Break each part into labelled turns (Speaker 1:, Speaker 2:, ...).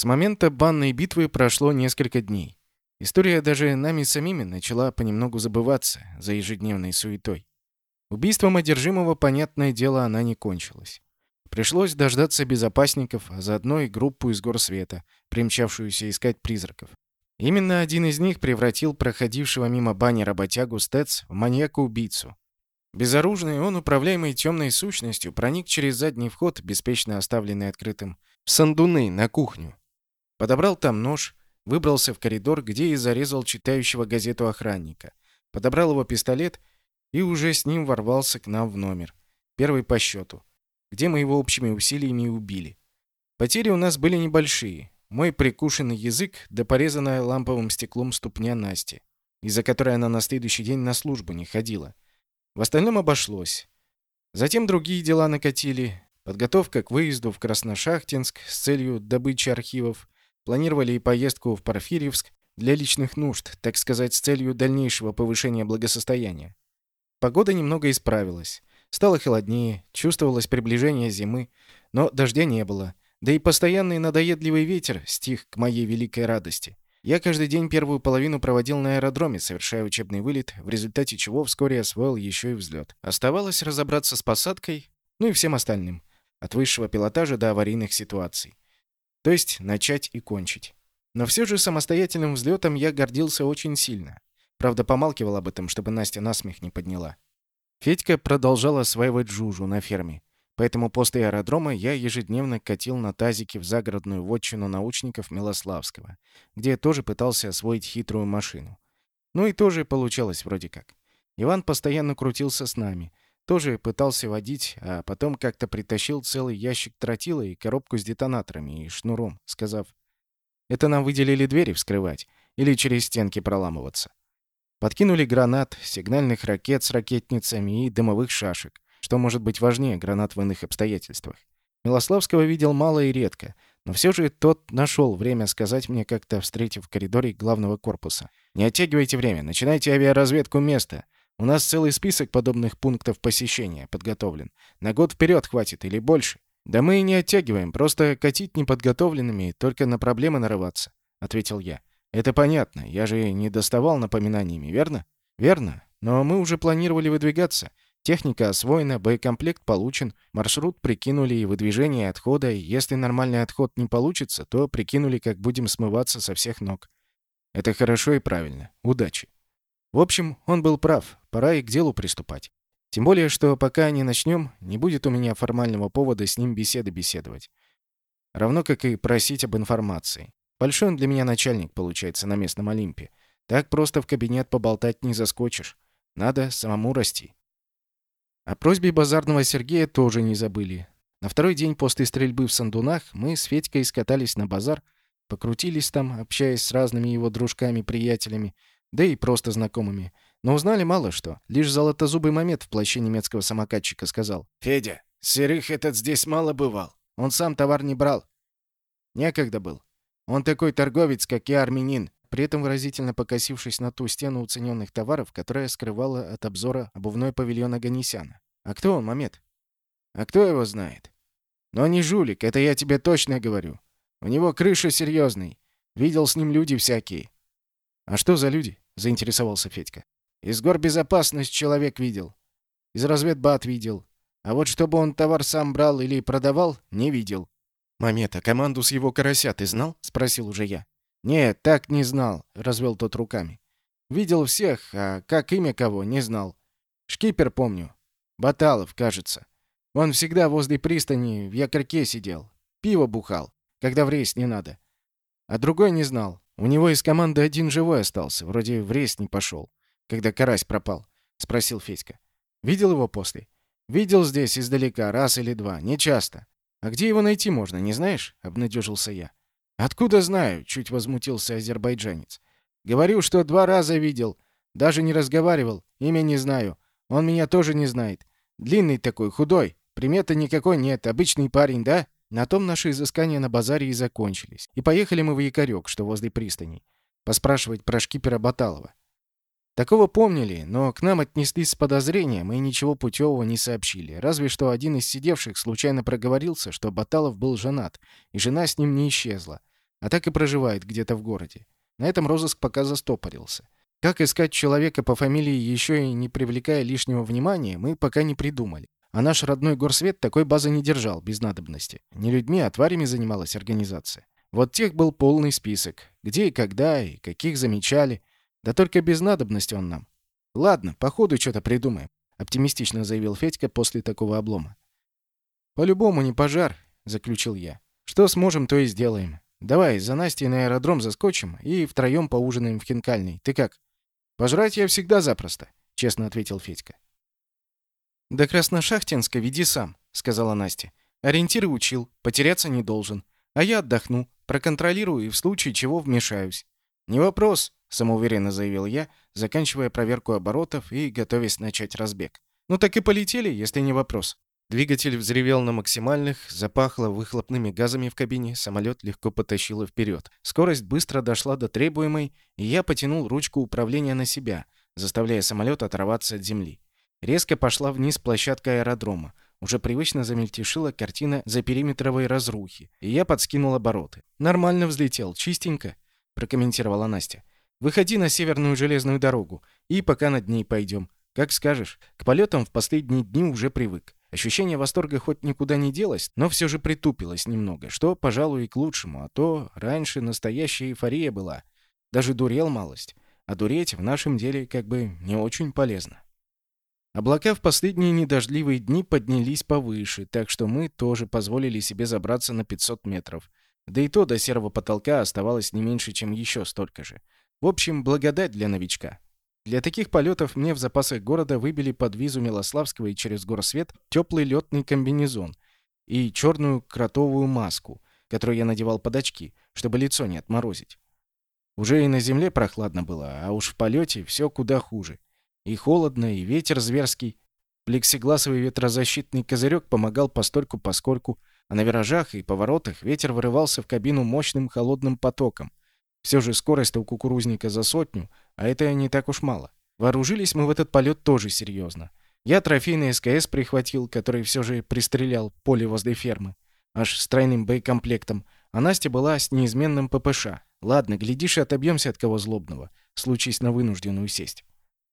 Speaker 1: С момента банной битвы прошло несколько дней. История даже нами самими начала понемногу забываться за ежедневной суетой. Убийством одержимого, понятное дело, она не кончилась. Пришлось дождаться безопасников, а заодно и группу из горсвета, примчавшуюся искать призраков. Именно один из них превратил проходившего мимо бани работягу Стэц в маньяка-убийцу. Безоружный, он, управляемый темной сущностью, проник через задний вход, беспечно оставленный открытым, в сандуны на кухню. Подобрал там нож, выбрался в коридор, где и зарезал читающего газету охранника. Подобрал его пистолет и уже с ним ворвался к нам в номер. Первый по счету, где мы его общими усилиями убили. Потери у нас были небольшие. Мой прикушенный язык да порезанная ламповым стеклом ступня Насти, из-за которой она на следующий день на службу не ходила. В остальном обошлось. Затем другие дела накатили. Подготовка к выезду в Красношахтинск с целью добычи архивов. Планировали и поездку в Порфирьевск для личных нужд, так сказать, с целью дальнейшего повышения благосостояния. Погода немного исправилась. Стало холоднее, чувствовалось приближение зимы, но дождя не было. Да и постоянный надоедливый ветер стих к моей великой радости. Я каждый день первую половину проводил на аэродроме, совершая учебный вылет, в результате чего вскоре освоил еще и взлет. Оставалось разобраться с посадкой, ну и всем остальным. От высшего пилотажа до аварийных ситуаций. То есть начать и кончить. Но все же самостоятельным взлетом я гордился очень сильно. Правда, помалкивал об этом, чтобы Настя насмех не подняла. Федька продолжал осваивать Жужу на ферме. Поэтому после аэродрома я ежедневно катил на тазике в загородную вотчину научников Милославского, где тоже пытался освоить хитрую машину. Ну и тоже получалось вроде как. Иван постоянно крутился с нами, тоже пытался водить, а потом как-то притащил целый ящик тротила и коробку с детонаторами и шнуром, сказав, «Это нам выделили двери вскрывать или через стенки проламываться». Подкинули гранат, сигнальных ракет с ракетницами и дымовых шашек. Что может быть важнее гранат в иных обстоятельствах? Милославского видел мало и редко, но все же тот нашел время сказать мне, как-то встретив в коридоре главного корпуса. «Не оттягивайте время, начинайте авиаразведку места. У нас целый список подобных пунктов посещения подготовлен. На год вперед хватит или больше. Да мы и не оттягиваем, просто катить неподготовленными, только на проблемы нарываться», — ответил я. «Это понятно, я же не доставал напоминаниями, верно?» «Верно, но мы уже планировали выдвигаться». Техника освоена, боекомплект получен, маршрут прикинули и выдвижение отхода, и если нормальный отход не получится, то прикинули, как будем смываться со всех ног. Это хорошо и правильно. Удачи. В общем, он был прав, пора и к делу приступать. Тем более, что пока не начнем, не будет у меня формального повода с ним беседы беседовать. Равно как и просить об информации. Большой он для меня начальник, получается, на местном Олимпе. Так просто в кабинет поболтать не заскочишь. Надо самому расти. О просьбе базарного Сергея тоже не забыли. На второй день после стрельбы в Сандунах мы с Федькой скатались на базар, покрутились там, общаясь с разными его дружками-приятелями, да и просто знакомыми. Но узнали мало что. Лишь золотозубый момент в плаще немецкого самокатчика сказал. «Федя, серых этот здесь мало бывал. Он сам товар не брал. Некогда был. Он такой торговец, как я, армянин при этом выразительно покосившись на ту стену уцененных товаров, которая скрывала от обзора обувной павильон Аганесяна. «А кто он, Мамед?» «А кто его знает?» «Но не жулик, это я тебе точно говорю. У него крыша серьезный. Видел с ним люди всякие». «А что за люди?» — заинтересовался Федька. «Из горбезопасность человек видел. Из разведбат видел. А вот чтобы он товар сам брал или продавал, не видел». «Мамед, а команду с его карася ты знал?» — спросил уже я. «Нет, так не знал», — развел тот руками. «Видел всех, а как имя кого, не знал. Шкипер помню. Баталов, кажется. Он всегда возле пристани в якорьке сидел. Пиво бухал, когда в рейс не надо. А другой не знал. У него из команды один живой остался, вроде в рейс не пошел, когда карась пропал», — спросил Федька. «Видел его после?» «Видел здесь издалека, раз или два, не часто. А где его найти можно, не знаешь?» — обнадежился я. «Откуда знаю?» — чуть возмутился азербайджанец. «Говорю, что два раза видел. Даже не разговаривал. Имя не знаю. Он меня тоже не знает. Длинный такой, худой. Приметы никакой нет. Обычный парень, да?» На том наши изыскания на базаре и закончились. И поехали мы в Якорёк, что возле пристани, поспрашивать про шкипера Баталова. Такого помнили, но к нам отнеслись с подозрением и ничего путевого не сообщили. Разве что один из сидевших случайно проговорился, что Баталов был женат, и жена с ним не исчезла. а так и проживает где-то в городе. На этом розыск пока застопорился. Как искать человека по фамилии, еще и не привлекая лишнего внимания, мы пока не придумали. А наш родной горсвет такой базы не держал, без надобности. Не людьми, а тварями занималась организация. Вот тех был полный список. Где и когда, и каких замечали. Да только без надобности он нам. Ладно, по ходу что-то придумаем, оптимистично заявил Федька после такого облома. По-любому не пожар, заключил я. Что сможем, то и сделаем. Давай, за Настей на аэродром заскочим и втроем поужинаем в хинкальной. Ты как? Пожрать я всегда запросто, честно ответил Федька. До Красношахтинска веди сам, сказала Настя. Ориентиры учил, потеряться не должен. А я отдохну, проконтролирую и в случае чего вмешаюсь. Не вопрос, самоуверенно заявил я, заканчивая проверку оборотов и готовясь начать разбег. Ну так и полетели, если не вопрос. Двигатель взревел на максимальных, запахло выхлопными газами в кабине, самолет легко потащило вперед. Скорость быстро дошла до требуемой, и я потянул ручку управления на себя, заставляя самолет оторваться от земли. Резко пошла вниз площадка аэродрома. Уже привычно замельтешила картина за периметровой разрухи, и я подскинул обороты. «Нормально взлетел, чистенько», — прокомментировала Настя. «Выходи на северную железную дорогу, и пока над ней пойдем. Как скажешь. К полетам в последние дни уже привык. Ощущение восторга хоть никуда не делось, но все же притупилось немного, что, пожалуй, и к лучшему, а то раньше настоящая эйфория была. Даже дурел малость. А дуреть в нашем деле как бы не очень полезно. Облака в последние недождливые дни поднялись повыше, так что мы тоже позволили себе забраться на 500 метров. Да и то до серого потолка оставалось не меньше, чем еще столько же. В общем, благодать для новичка. Для таких полетов мне в запасах города выбили под визу Милославского и через горсвет теплый летный комбинезон и черную кротовую маску, которую я надевал под очки, чтобы лицо не отморозить. Уже и на земле прохладно было, а уж в полете все куда хуже. И холодно, и ветер зверский. Плексигласовый ветрозащитный козырек помогал постольку-поскольку, а на виражах и поворотах ветер вырывался в кабину мощным холодным потоком. Все же скорость у кукурузника за сотню, а это не так уж мало. Вооружились мы в этот полет тоже серьезно. Я трофейный СКС прихватил, который все же пристрелял поле возле фермы. Аж с тройным боекомплектом. А Настя была с неизменным ППШ. Ладно, глядишь и отобьемся от кого злобного, случись на вынужденную сесть.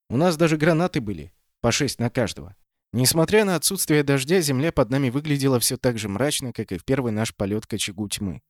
Speaker 1: У нас даже гранаты были, по шесть на каждого. Несмотря на отсутствие дождя, земля под нами выглядела все так же мрачно, как и в первый наш полет к очагу тьмы.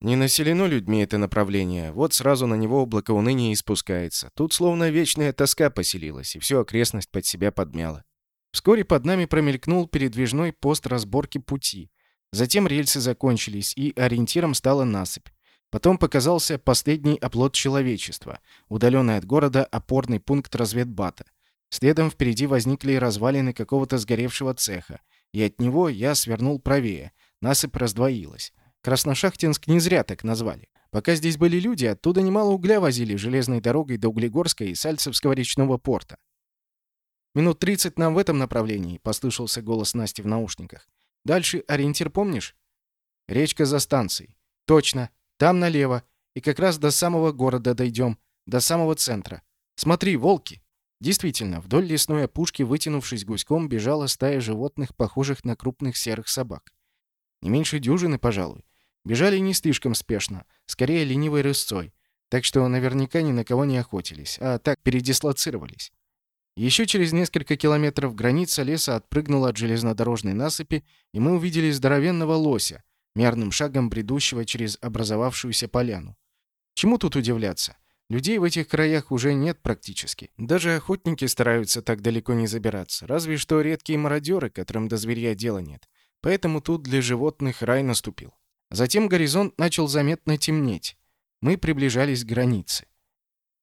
Speaker 1: Не населено людьми это направление, вот сразу на него облако уныния и спускается. Тут словно вечная тоска поселилась, и всю окрестность под себя подмяла. Вскоре под нами промелькнул передвижной пост разборки пути. Затем рельсы закончились, и ориентиром стала насыпь. Потом показался последний оплот человечества, удаленный от города опорный пункт разведбата. Следом впереди возникли развалины какого-то сгоревшего цеха, и от него я свернул правее. Насыпь раздвоилась. Красношахтинск не зря так назвали. Пока здесь были люди, оттуда немало угля возили железной дорогой до Углегорска и Сальцевского речного порта. «Минут тридцать нам в этом направлении», — послышался голос Насти в наушниках. «Дальше ориентир помнишь?» «Речка за станцией». «Точно. Там налево. И как раз до самого города дойдем. До самого центра. Смотри, волки!» Действительно, вдоль лесной опушки, вытянувшись гуськом, бежала стая животных, похожих на крупных серых собак. Не меньше дюжины, пожалуй. Бежали не слишком спешно, скорее ленивой рысцой, так что наверняка ни на кого не охотились, а так передислоцировались. Еще через несколько километров граница леса отпрыгнула от железнодорожной насыпи, и мы увидели здоровенного лося, мерным шагом бредущего через образовавшуюся поляну. Чему тут удивляться? Людей в этих краях уже нет практически. Даже охотники стараются так далеко не забираться, разве что редкие мародеры, которым до зверья дела нет. Поэтому тут для животных рай наступил. Затем горизонт начал заметно темнеть. Мы приближались к границе.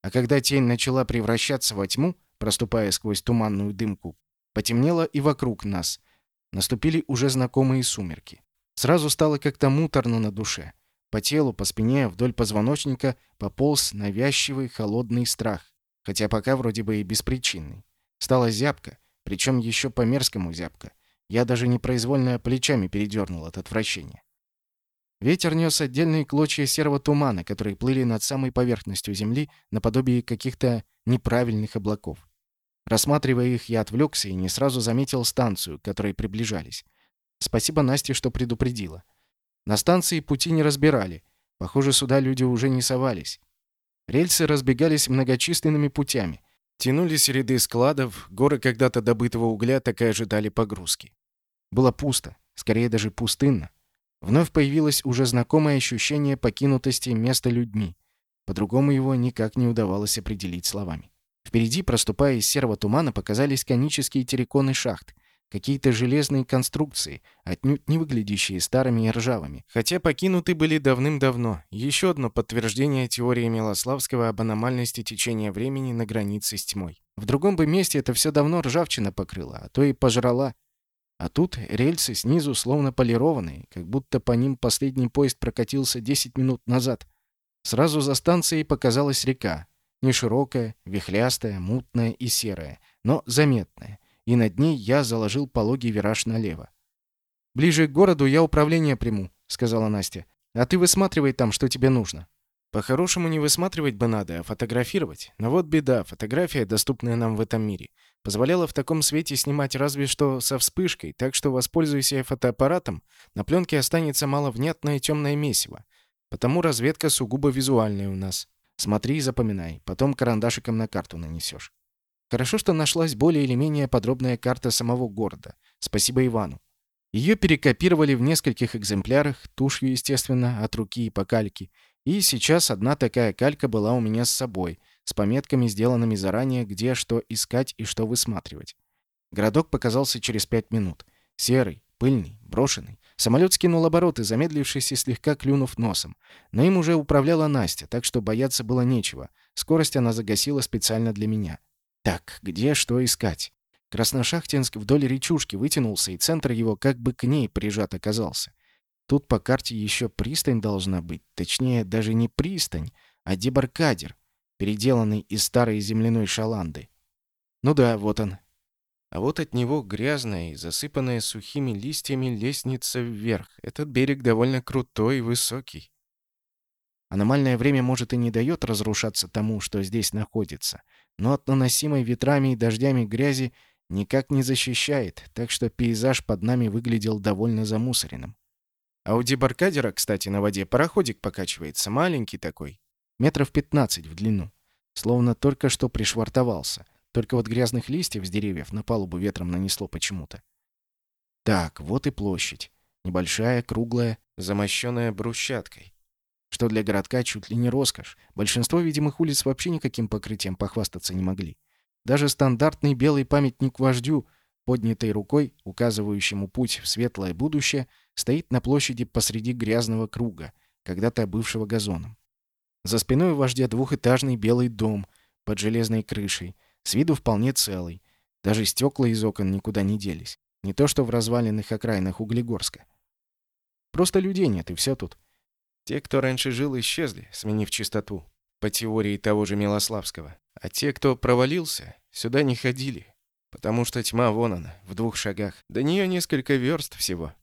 Speaker 1: А когда тень начала превращаться во тьму, проступая сквозь туманную дымку, потемнело и вокруг нас. Наступили уже знакомые сумерки. Сразу стало как-то муторно на душе. По телу, по спине, вдоль позвоночника пополз навязчивый холодный страх, хотя пока вроде бы и беспричинный. Стало зябко, причем еще по-мерзкому зябко. Я даже непроизвольно плечами передернул от отвращения. Ветер нес отдельные клочья серого тумана, которые плыли над самой поверхностью земли наподобие каких-то неправильных облаков. Рассматривая их, я отвлекся и не сразу заметил станцию, к которой приближались. Спасибо Насте, что предупредила. На станции пути не разбирали. Похоже, сюда люди уже не совались. Рельсы разбегались многочисленными путями. Тянулись ряды складов, горы когда-то добытого угля так и ожидали погрузки. Было пусто, скорее даже пустынно. Вновь появилось уже знакомое ощущение покинутости места людьми. По-другому его никак не удавалось определить словами. Впереди, проступая из серого тумана, показались конические терриконы шахт, какие-то железные конструкции, отнюдь не выглядящие старыми и ржавыми. Хотя покинуты были давным-давно. Еще одно подтверждение теории Милославского об аномальности течения времени на границе с тьмой. В другом бы месте это все давно ржавчина покрыла, а то и пожрала. А тут рельсы снизу словно полированные, как будто по ним последний поезд прокатился 10 минут назад. Сразу за станцией показалась река. Не широкая, вихлястая, мутная и серая, но заметная. И над ней я заложил пологий вираж налево. «Ближе к городу я управление приму», — сказала Настя. «А ты высматривай там, что тебе нужно». По-хорошему не высматривать бы надо, а фотографировать. Но вот беда, фотография, доступная нам в этом мире, позволяла в таком свете снимать разве что со вспышкой, так что, воспользуйся фотоаппаратом, на пленке останется маловнятное темное месиво. Потому разведка сугубо визуальная у нас. Смотри и запоминай, потом карандашиком на карту нанесешь. Хорошо, что нашлась более или менее подробная карта самого города. Спасибо Ивану. Ее перекопировали в нескольких экземплярах, тушью, естественно, от руки и по кальке, и сейчас одна такая калька была у меня с собой, с пометками, сделанными заранее, где что искать и что высматривать. Городок показался через пять минут. Серый, пыльный, брошенный. Самолет скинул обороты, замедлившись и слегка клюнув носом. Но им уже управляла Настя, так что бояться было нечего. Скорость она загасила специально для меня. Так, где что искать? Красношахтинск вдоль речушки вытянулся, и центр его как бы к ней прижат оказался. Тут по карте еще пристань должна быть. Точнее, даже не пристань, а дебаркадер, переделанный из старой земляной шаланды. Ну да, вот он. А вот от него грязная и засыпанная сухими листьями лестница вверх. Этот берег довольно крутой и высокий. Аномальное время, может, и не дает разрушаться тому, что здесь находится, но от наносимой ветрами и дождями грязи никак не защищает, так что пейзаж под нами выглядел довольно замусоренным. А у дебаркадера, кстати, на воде пароходик покачивается, маленький такой, метров 15 в длину. Словно только что пришвартовался. Только вот грязных листьев с деревьев на палубу ветром нанесло почему-то. Так, вот и площадь. Небольшая, круглая, замощенная брусчаткой. Что для городка чуть ли не роскошь. Большинство видимых улиц вообще никаким покрытием похвастаться не могли. Даже стандартный белый памятник вождю, поднятой рукой, указывающему путь в светлое будущее, стоит на площади посреди грязного круга, когда-то бывшего газоном. За спиной вождя двухэтажный белый дом под железной крышей, с виду вполне целый. Даже стекла из окон никуда не делись. Не то что в разваленных окраинах Углегорска. Просто людей нет, и все тут. Те, кто раньше жил, исчезли, сменив чистоту, по теории того же Милославского. А те, кто провалился, сюда не ходили, потому что тьма вон она, в двух шагах. До нее несколько верст всего.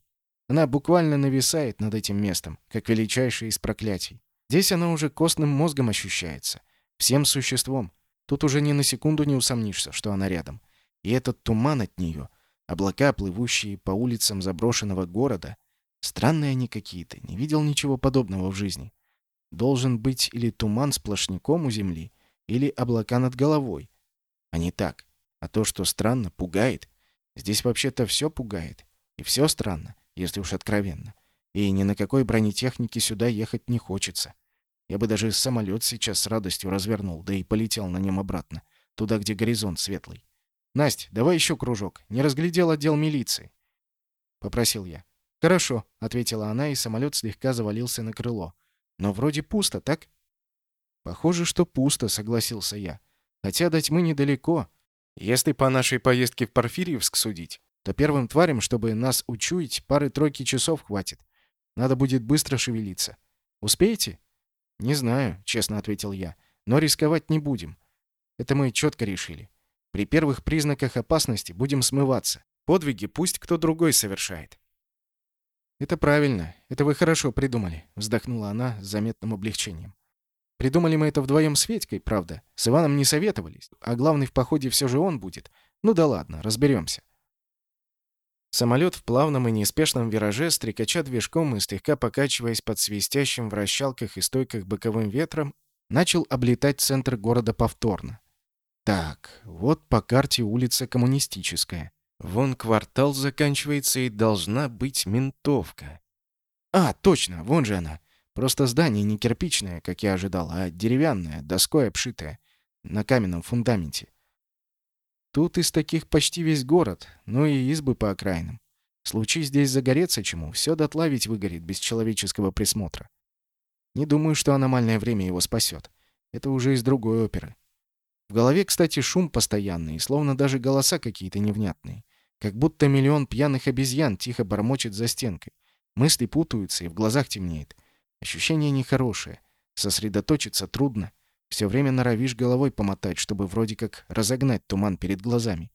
Speaker 1: Она буквально нависает над этим местом, как величайшее из проклятий. Здесь она уже костным мозгом ощущается, всем существом. Тут уже ни на секунду не усомнишься, что она рядом. И этот туман от нее, облака, плывущие по улицам заброшенного города, странные они какие-то, не видел ничего подобного в жизни. Должен быть или туман сплошняком у земли, или облака над головой. А не так. А то, что странно, пугает. Здесь вообще-то все пугает. И все странно если уж откровенно. И ни на какой бронетехнике сюда ехать не хочется. Я бы даже самолет сейчас с радостью развернул, да и полетел на нем обратно, туда, где горизонт светлый. «Насть, давай еще кружок. Не разглядел отдел милиции». Попросил я. «Хорошо», — ответила она, и самолет слегка завалился на крыло. «Но вроде пусто, так?» «Похоже, что пусто», — согласился я. «Хотя до тьмы недалеко. Если по нашей поездке в Порфирьевск судить, то первым тварям, чтобы нас учуять, пары-тройки часов хватит. Надо будет быстро шевелиться. Успеете? Не знаю, честно ответил я, но рисковать не будем. Это мы четко решили. При первых признаках опасности будем смываться. Подвиги пусть кто другой совершает. Это правильно. Это вы хорошо придумали, вздохнула она с заметным облегчением. Придумали мы это вдвоем с Федькой, правда. С Иваном не советовались, а главный в походе все же он будет. Ну да ладно, разберемся. Самолет в плавном и неспешном вираже, стрекача движком и слегка покачиваясь под свистящим в расщалках и стойках боковым ветром, начал облетать центр города повторно. Так, вот по карте улица Коммунистическая. Вон квартал заканчивается и должна быть ментовка. А, точно, вон же она. Просто здание не кирпичное, как я ожидал, а деревянное, доской обшитое, на каменном фундаменте. Тут из таких почти весь город, ну и избы по окраинам. Случай здесь загореться чему, все дотла ведь выгорит без человеческого присмотра. Не думаю, что аномальное время его спасет. Это уже из другой оперы. В голове, кстати, шум постоянный, словно даже голоса какие-то невнятные. Как будто миллион пьяных обезьян тихо бормочет за стенкой. Мысли путаются, и в глазах темнеет. Ощущение нехорошее. Сосредоточиться трудно. Все время норовишь головой помотать, чтобы вроде как разогнать туман перед глазами.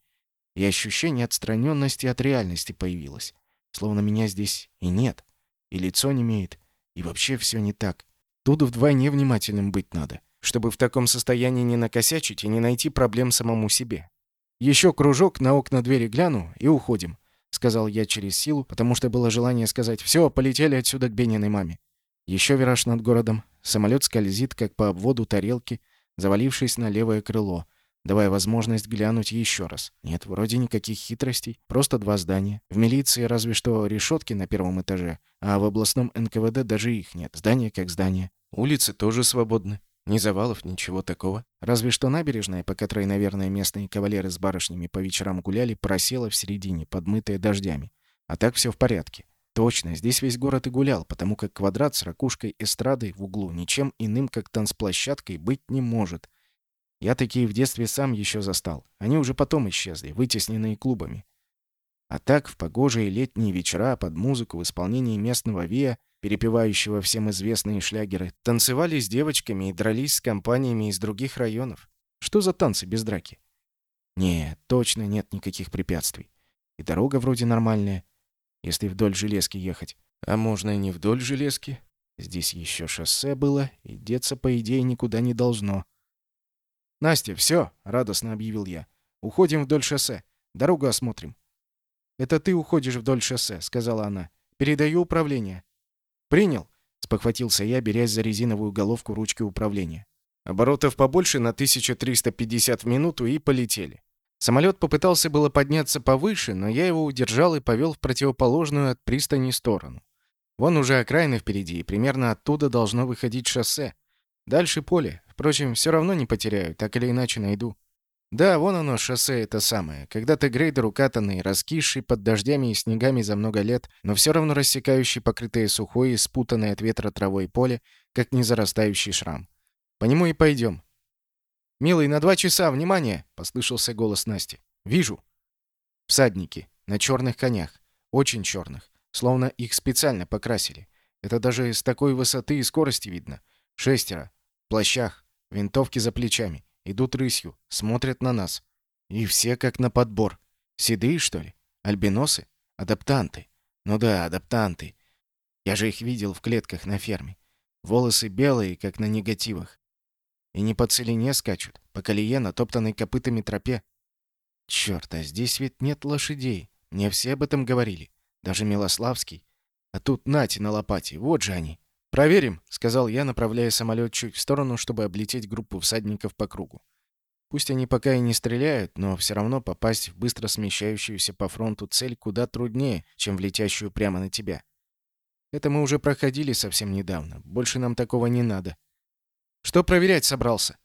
Speaker 1: И ощущение отстраненности от реальности появилось. Словно меня здесь и нет. И лицо не имеет. И вообще все не так. Тут вдвойне внимательным быть надо, чтобы в таком состоянии не накосячить и не найти проблем самому себе. Еще кружок на окна двери гляну и уходим, сказал я через силу, потому что было желание сказать: "Все, полетели отсюда к Бениной маме". Еще вираж над городом. Самолет скользит, как по обводу тарелки, завалившись на левое крыло, давая возможность глянуть еще раз. Нет, вроде никаких хитростей, просто два здания. В милиции разве что решетки на первом этаже, а в областном НКВД даже их нет. Здание как здание. Улицы тоже свободны. Ни завалов, ничего такого. Разве что набережная, по которой, наверное, местные кавалеры с барышнями по вечерам гуляли, просела в середине, подмытая дождями. А так все в порядке. Точно, здесь весь город и гулял, потому как квадрат с ракушкой эстрады в углу ничем иным, как танцплощадкой, быть не может. Я такие в детстве сам еще застал. Они уже потом исчезли, вытесненные клубами. А так, в погожие летние вечера под музыку в исполнении местного ВИА, перепевающего всем известные шлягеры, танцевали с девочками и дрались с компаниями из других районов. Что за танцы без драки? Нет, точно нет никаких препятствий. И дорога вроде нормальная если вдоль железки ехать. А можно и не вдоль железки. Здесь еще шоссе было, и деться, по идее, никуда не должно. «Настя, все!» — радостно объявил я. «Уходим вдоль шоссе. Дорогу осмотрим». «Это ты уходишь вдоль шоссе», — сказала она. «Передаю управление». «Принял», — спохватился я, берясь за резиновую головку ручки управления. Оборотов побольше на 1350 в минуту и полетели. Самолет попытался было подняться повыше, но я его удержал и повел в противоположную от пристани сторону. Вон уже окраины впереди, и примерно оттуда должно выходить шоссе. Дальше поле. Впрочем, все равно не потеряю, так или иначе найду. Да, вон оно, шоссе это самое. Когда-то грейдер укатанный, раскисший под дождями и снегами за много лет, но все равно рассекающий покрытое сухой и спутанное от ветра травой поле, как незарастающий шрам. По нему и пойдем. «Милый, на два часа, внимание!» — послышался голос Насти. «Вижу». Всадники. На черных конях. Очень черных. Словно их специально покрасили. Это даже с такой высоты и скорости видно. Шестеро. В плащах. Винтовки за плечами. Идут рысью. Смотрят на нас. И все как на подбор. Седые, что ли? Альбиносы? Адаптанты. Ну да, адаптанты. Я же их видел в клетках на ферме. Волосы белые, как на негативах. И не по целине скачут, по колее, натоптанной копытами тропе. Чёрт, а здесь ведь нет лошадей. Мне все об этом говорили. Даже Милославский. А тут нати на лопате, вот же они. «Проверим», — сказал я, направляя самолет чуть в сторону, чтобы облететь группу всадников по кругу. Пусть они пока и не стреляют, но все равно попасть в быстро смещающуюся по фронту цель куда труднее, чем в летящую прямо на тебя. Это мы уже проходили совсем недавно. Больше нам такого не надо. Что проверять собрался?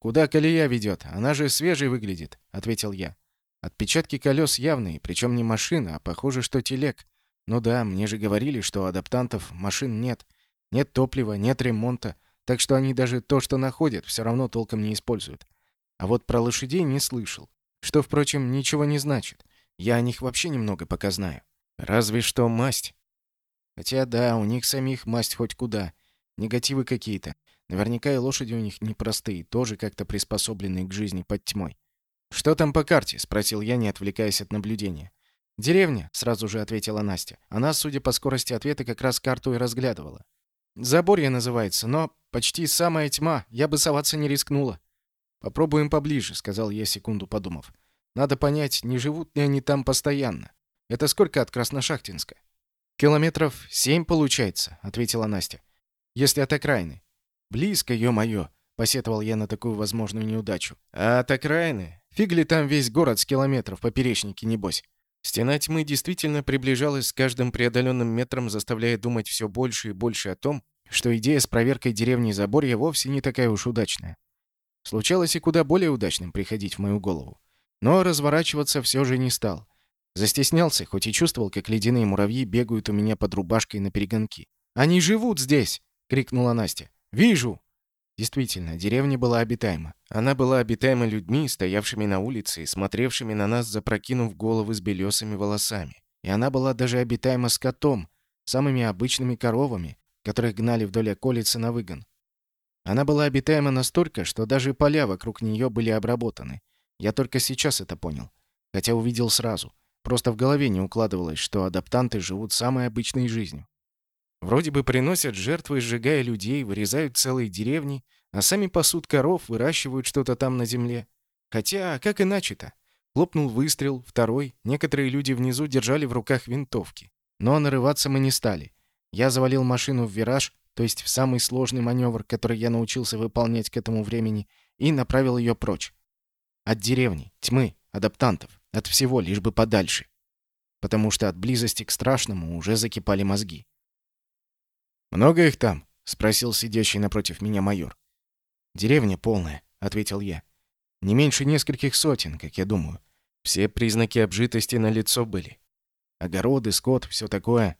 Speaker 1: Куда колея ведет? Она же свежей выглядит, ответил я. Отпечатки колес явные, причем не машина, а похоже, что телег. Ну да, мне же говорили, что адаптантов машин нет. Нет топлива, нет ремонта, так что они даже то, что находят, все равно толком не используют. А вот про лошадей не слышал. Что, впрочем, ничего не значит. Я о них вообще немного пока знаю. Разве что масть. Хотя да, у них самих масть хоть куда. Негативы какие-то. Наверняка и лошади у них непростые, тоже как-то приспособленные к жизни под тьмой. «Что там по карте?» — спросил я, не отвлекаясь от наблюдения. «Деревня», — сразу же ответила Настя. Она, судя по скорости ответа, как раз карту и разглядывала. «Заборье называется, но почти самая тьма, я бы соваться не рискнула». «Попробуем поближе», — сказал я, секунду подумав. «Надо понять, не живут ли они там постоянно. Это сколько от Красношахтинска?» «Километров семь получается», — ответила Настя. «Если от окраины». «Близко, ё-моё», — посетовал я на такую возможную неудачу. «А от окраины? Фиг ли там весь город с километров, поперечники, небось?» Стена тьмы действительно приближалась с каждым преодоленным метром, заставляя думать все больше и больше о том, что идея с проверкой деревни Заборья вовсе не такая уж удачная. Случалось и куда более удачным приходить в мою голову. Но разворачиваться все же не стал. Застеснялся, хоть и чувствовал, как ледяные муравьи бегают у меня под рубашкой на перегонки. «Они живут здесь!» — крикнула Настя. «Вижу!» Действительно, деревня была обитаема. Она была обитаема людьми, стоявшими на улице и смотревшими на нас, запрокинув головы с белесыми волосами. И она была даже обитаема скотом, самыми обычными коровами, которых гнали вдоль околицы на выгон. Она была обитаема настолько, что даже поля вокруг нее были обработаны. Я только сейчас это понял. Хотя увидел сразу. Просто в голове не укладывалось, что адаптанты живут самой обычной жизнью. Вроде бы приносят жертвы, сжигая людей, вырезают целые деревни, а сами пасут коров, выращивают что-то там на земле. Хотя, как иначе-то? Хлопнул выстрел, второй. Некоторые люди внизу держали в руках винтовки. Но нарываться мы не стали. Я завалил машину в вираж, то есть в самый сложный маневр, который я научился выполнять к этому времени, и направил ее прочь. От деревни, тьмы, адаптантов, от всего, лишь бы подальше. Потому что от близости к страшному уже закипали мозги. «Много их там?» — спросил сидящий напротив меня майор. «Деревня полная», — ответил я. «Не меньше нескольких сотен, как я думаю. Все признаки обжитости на лицо были. Огороды, скот, все такое.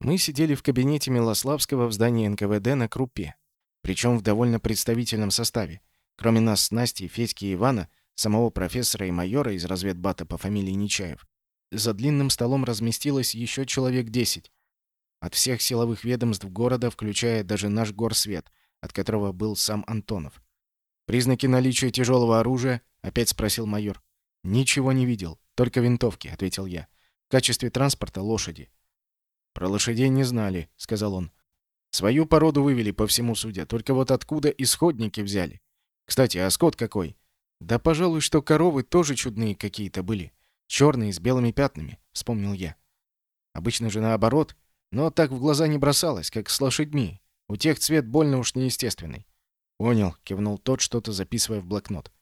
Speaker 1: Мы сидели в кабинете Милославского в здании НКВД на Крупе. Причем в довольно представительном составе. Кроме нас с Настей, Федьки и Ивана, самого профессора и майора из разведбата по фамилии Нечаев, за длинным столом разместилось еще человек десять. От всех силовых ведомств города, включая даже наш горсвет, от которого был сам Антонов. «Признаки наличия тяжелого оружия?» — опять спросил майор. «Ничего не видел, только винтовки», — ответил я. «В качестве транспорта лошади. «Про лошадей не знали», — сказал он. «Свою породу вывели по всему судя, только вот откуда исходники взяли? Кстати, а скот какой?» «Да, пожалуй, что коровы тоже чудные какие-то были. Черные, с белыми пятнами», — вспомнил я. «Обычно же наоборот, но так в глаза не бросалось, как с лошадьми. У тех цвет больно уж неестественный». «Понял», — кивнул тот, что-то записывая в блокнот.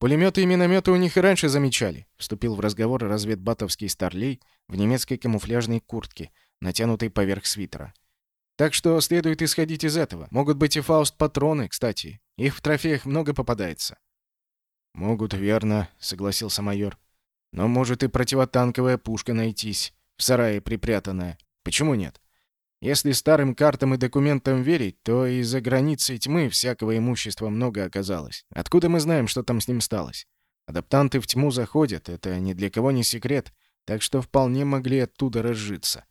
Speaker 1: Пулеметы и минометы у них и раньше замечали, вступил в разговор разведбатовский старлей в немецкой камуфляжной куртке, натянутой поверх свитера. Так что следует исходить из этого. Могут быть и фауст-патроны, кстати. Их в трофеях много попадается. Могут, верно, согласился майор. Но может и противотанковая пушка найтись, в сарае припрятанная. Почему нет? Если старым картам и документам верить, то и за границей тьмы всякого имущества много оказалось. Откуда мы знаем, что там с ним сталось? Адаптанты в тьму заходят, это ни для кого не секрет, так что вполне могли оттуда разжиться.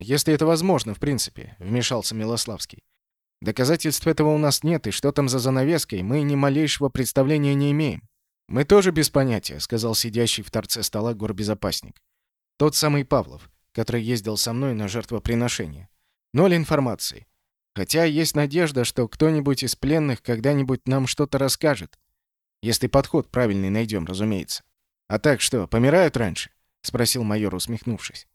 Speaker 1: Если это возможно, в принципе, вмешался Милославский. Доказательств этого у нас нет, и что там за занавеской, мы ни малейшего представления не имеем. Мы тоже без понятия, сказал сидящий в торце стола горбезопасник. Тот самый Павлов который ездил со мной на жертвоприношение. Ноль информации. Хотя есть надежда, что кто-нибудь из пленных когда-нибудь нам что-то расскажет. Если подход правильный найдем, разумеется. А так что, помирают раньше? Спросил майор, усмехнувшись.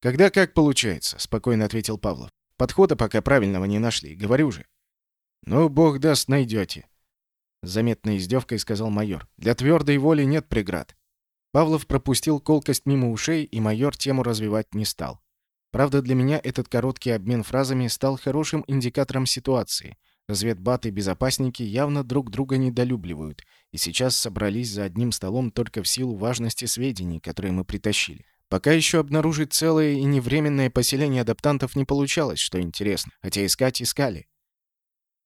Speaker 1: Когда как получается, спокойно ответил Павлов. Подхода пока правильного не нашли, говорю же. Ну, бог даст, найдете. Заметной издевкой сказал майор. Для твердой воли нет преград. Павлов пропустил колкость мимо ушей, и майор тему развивать не стал. Правда, для меня этот короткий обмен фразами стал хорошим индикатором ситуации. Разведбаты и безопасники явно друг друга недолюбливают, и сейчас собрались за одним столом только в силу важности сведений, которые мы притащили. Пока еще обнаружить целое и невременное поселение адаптантов не получалось, что интересно, хотя искать искали.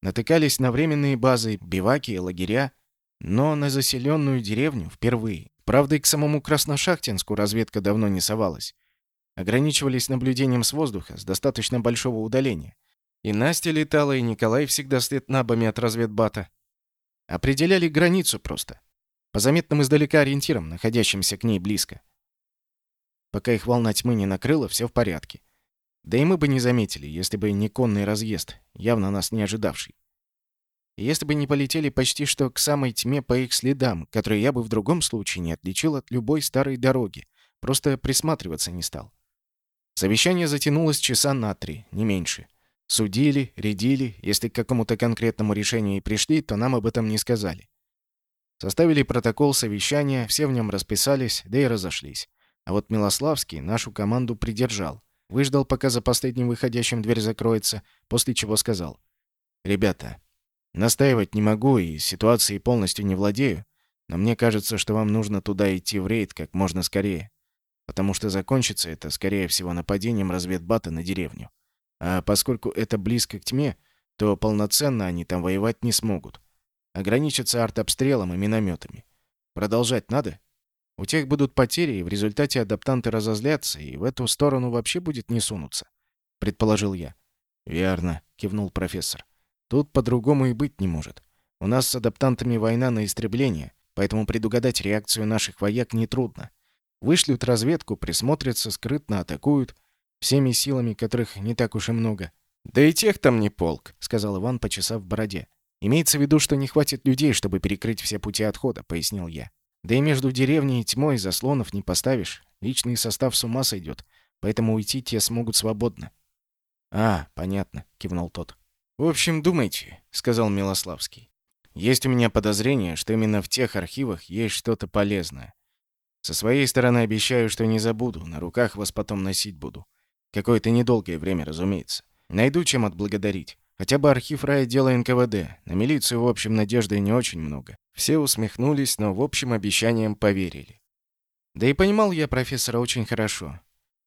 Speaker 1: Натыкались на временные базы, биваки и лагеря, но на заселенную деревню впервые. Правда, и к самому Красношахтинску разведка давно не совалась. Ограничивались наблюдением с воздуха, с достаточно большого удаления. И Настя летала, и Николай всегда след набами от разведбата. Определяли границу просто. По заметным издалека ориентирам, находящимся к ней близко. Пока их волна тьмы не накрыла, все в порядке. Да и мы бы не заметили, если бы не конный разъезд, явно нас не ожидавший если бы не полетели почти что к самой тьме по их следам, которые я бы в другом случае не отличил от любой старой дороги, просто присматриваться не стал. Совещание затянулось часа на три, не меньше. Судили, рядили, если к какому-то конкретному решению и пришли, то нам об этом не сказали. Составили протокол совещания, все в нем расписались, да и разошлись. А вот Милославский нашу команду придержал. Выждал, пока за последним выходящим дверь закроется, после чего сказал. «Ребята, настаивать не могу и ситуацией полностью не владею, но мне кажется, что вам нужно туда идти в рейд как можно скорее, потому что закончится это, скорее всего, нападением разведбата на деревню. А поскольку это близко к тьме, то полноценно они там воевать не смогут. Ограничатся артобстрелом и минометами. Продолжать надо?» У тех будут потери, и в результате адаптанты разозлятся, и в эту сторону вообще будет не сунуться», — предположил я. «Верно», — кивнул профессор. «Тут по-другому и быть не может. У нас с адаптантами война на истребление, поэтому предугадать реакцию наших вояк нетрудно. Вышлют разведку, присмотрятся, скрытно атакуют, всеми силами которых не так уж и много. «Да и тех там не полк», — сказал Иван, почесав в бороде. «Имеется в виду, что не хватит людей, чтобы перекрыть все пути отхода», — пояснил я. Да и между деревней и тьмой заслонов не поставишь. Личный состав с ума сойдет. Поэтому уйти те смогут свободно. «А, понятно», — кивнул тот. «В общем, думайте», — сказал Милославский. «Есть у меня подозрение, что именно в тех архивах есть что-то полезное. Со своей стороны обещаю, что не забуду, на руках вас потом носить буду. Какое-то недолгое время, разумеется. Найду чем отблагодарить. Хотя бы архив рая дела НКВД. На милицию, в общем, надежды не очень много. Все усмехнулись, но в общем обещаниям поверили. Да и понимал я профессора очень хорошо.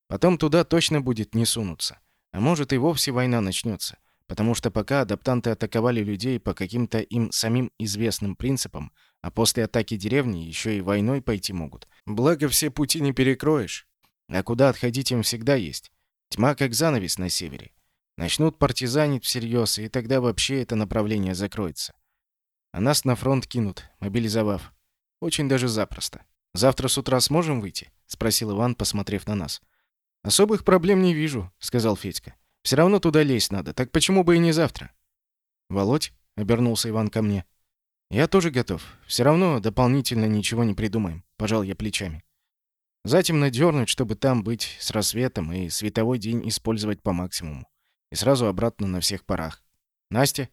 Speaker 1: Потом туда точно будет не сунуться. А может и вовсе война начнется. Потому что пока адаптанты атаковали людей по каким-то им самим известным принципам, а после атаки деревни еще и войной пойти могут. Благо все пути не перекроешь. А куда отходить им всегда есть. Тьма как занавес на севере. Начнут партизанить всерьез, и тогда вообще это направление закроется. А нас на фронт кинут, мобилизовав. Очень даже запросто. Завтра с утра сможем выйти? спросил Иван, посмотрев на нас. Особых проблем не вижу, сказал Федька. Все равно туда лезть надо, так почему бы и не завтра? Володь, обернулся Иван ко мне. Я тоже готов. Все равно дополнительно ничего не придумаем, пожал я плечами. Затем надернуть, чтобы там быть с рассветом и световой день использовать по максимуму и сразу обратно на всех парах. Настя,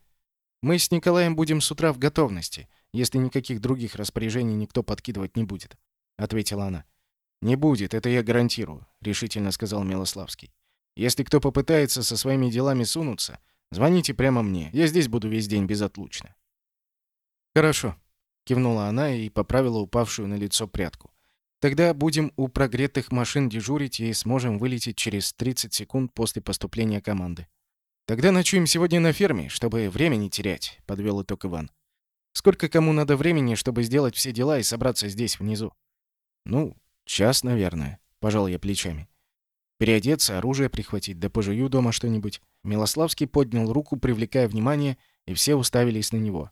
Speaker 1: мы с Николаем будем с утра в готовности, если никаких других распоряжений никто подкидывать не будет, ответила она. Не будет, это я гарантирую, решительно сказал Милославский. Если кто попытается со своими делами сунуться, звоните прямо мне. Я здесь буду весь день безотлучно. Хорошо, кивнула она и поправила упавшую на лицо прядку. Тогда будем у прогретых машин дежурить и сможем вылететь через 30 секунд после поступления команды. Тогда ночуем сегодня на ферме, чтобы время не терять, подвел итог Иван. Сколько кому надо времени, чтобы сделать все дела и собраться здесь внизу? Ну, час, наверное, пожал я плечами. Переодеться, оружие прихватить, да пожую дома что-нибудь. Милославский поднял руку, привлекая внимание, и все уставились на него.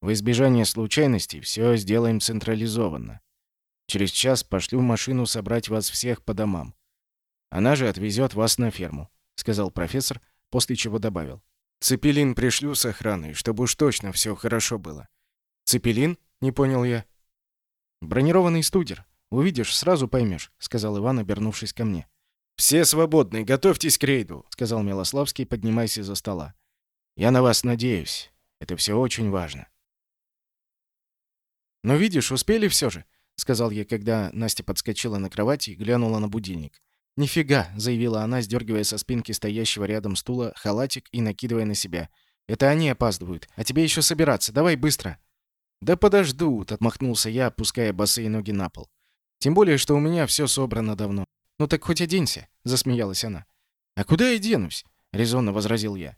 Speaker 1: В избежание случайностей все сделаем централизованно. Через час пошлю машину собрать вас всех по домам. Она же отвезет вас на ферму», — сказал профессор, после чего добавил. «Цепелин пришлю с охраной, чтобы уж точно все хорошо было». «Цепелин?» — не понял я. «Бронированный студер. Увидишь, сразу поймешь», — сказал Иван, обернувшись ко мне. «Все свободны, готовьтесь к рейду», — сказал Милославский, поднимаясь из-за стола. «Я на вас надеюсь. Это все очень важно». «Но видишь, успели все же. — сказал я, когда Настя подскочила на кровати и глянула на будильник. «Нифига», — заявила она, сдергивая со спинки стоящего рядом стула халатик и накидывая на себя. «Это они опаздывают. А тебе еще собираться. Давай быстро». «Да подождут», — отмахнулся я, опуская босые ноги на пол. «Тем более, что у меня все собрано давно». «Ну так хоть оденься», — засмеялась она. «А куда я денусь?» — резонно возразил я.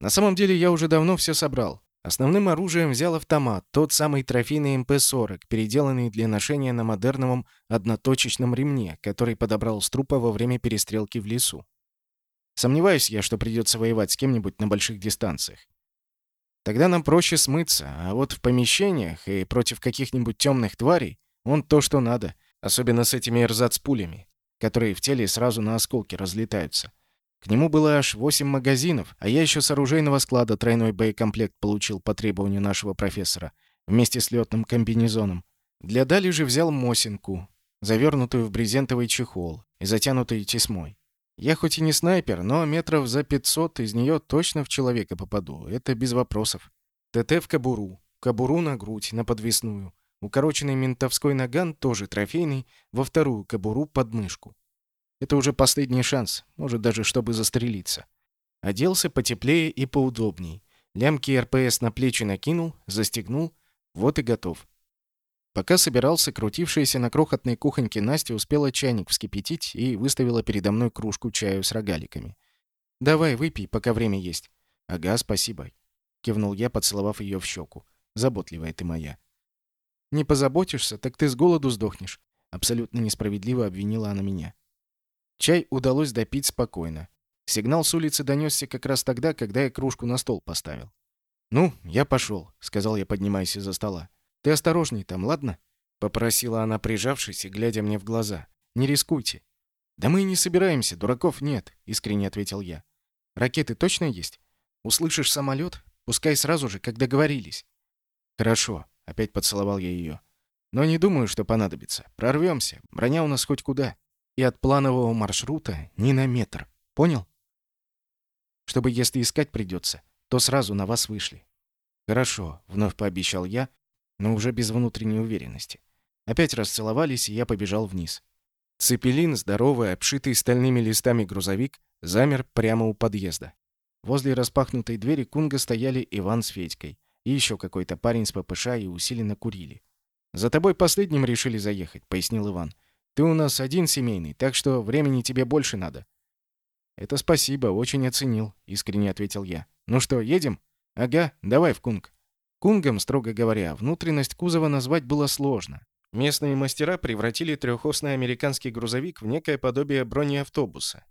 Speaker 1: «На самом деле я уже давно все собрал. Основным оружием взял автомат, тот самый трофейный МП-40, переделанный для ношения на модерновом одноточечном ремне, который подобрал с трупа во время перестрелки в лесу. Сомневаюсь я, что придется воевать с кем-нибудь на больших дистанциях. Тогда нам проще смыться, а вот в помещениях и против каких-нибудь темных тварей он то, что надо, особенно с этими эрзац-пулями, которые в теле сразу на осколки разлетаются. К нему было аж 8 магазинов, а я еще с оружейного склада тройной боекомплект получил по требованию нашего профессора, вместе с летным комбинезоном. Для Дали же взял Мосинку. завернутую в брезентовый чехол и затянутую тесьмой. Я хоть и не снайпер, но метров за 500 из нее точно в человека попаду. Это без вопросов. ТТ в кобуру, кобуру на грудь, на подвесную. Укороченный ментовской наган, тоже трофейный, во вторую кобуру под мышку. Это уже последний шанс, может даже чтобы застрелиться. Оделся потеплее и поудобней. Лямки РПС на плечи накинул, застегнул, вот и готов. Пока собирался, крутившаяся на крохотной кухоньке Настя успела чайник вскипятить и выставила передо мной кружку чаю с рогаликами. «Давай, выпей, пока время есть». «Ага, спасибо», — кивнул я, поцеловав ее в щеку. «Заботливая ты моя». «Не позаботишься, так ты с голоду сдохнешь», — абсолютно несправедливо обвинила она меня. Чай удалось допить спокойно. Сигнал с улицы донесся как раз тогда, когда я кружку на стол поставил. «Ну, я пошел», — сказал я, поднимаясь из-за стола. Ты осторожней там, ладно?» — попросила она, прижавшись и глядя мне в глаза. «Не рискуйте». «Да мы и не собираемся, дураков нет», — искренне ответил я. «Ракеты точно есть? Услышишь самолет? Пускай сразу же, как договорились». «Хорошо», — опять поцеловал я ее. «Но не думаю, что понадобится. Прорвемся. Броня у нас хоть куда. И от планового маршрута ни на метр. Понял? Чтобы, если искать придется, то сразу на вас вышли». «Хорошо», — вновь пообещал я, но уже без внутренней уверенности. Опять расцеловались, и я побежал вниз. Цепелин, здоровый, обшитый стальными листами грузовик, замер прямо у подъезда. Возле распахнутой двери Кунга стояли Иван с Федькой. И еще какой-то парень с ППШ и усиленно курили. «За тобой последним решили заехать», — пояснил Иван. «Ты у нас один семейный, так что времени тебе больше надо». «Это спасибо, очень оценил», — искренне ответил я. «Ну что, едем?» «Ага, давай в Кунг». Кунгом, строго говоря, внутренность кузова назвать было сложно. Местные мастера превратили трехосный американский грузовик в некое подобие бронеавтобуса.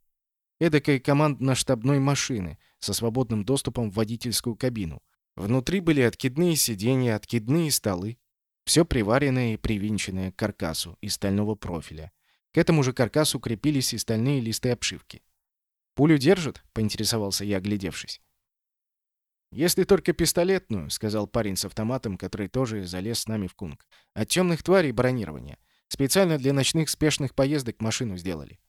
Speaker 1: Эдакой командно-штабной машины со свободным доступом в водительскую кабину. Внутри были откидные сиденья, откидные столы. Все приваренное и привинченное к каркасу из стального профиля. К этому же каркасу крепились и стальные листы обшивки. «Пулю держит?» — поинтересовался я, оглядевшись. «Если только пистолетную», — сказал парень с автоматом, который тоже залез с нами в кунг. «От темных тварей бронирования. Специально для ночных спешных поездок машину сделали.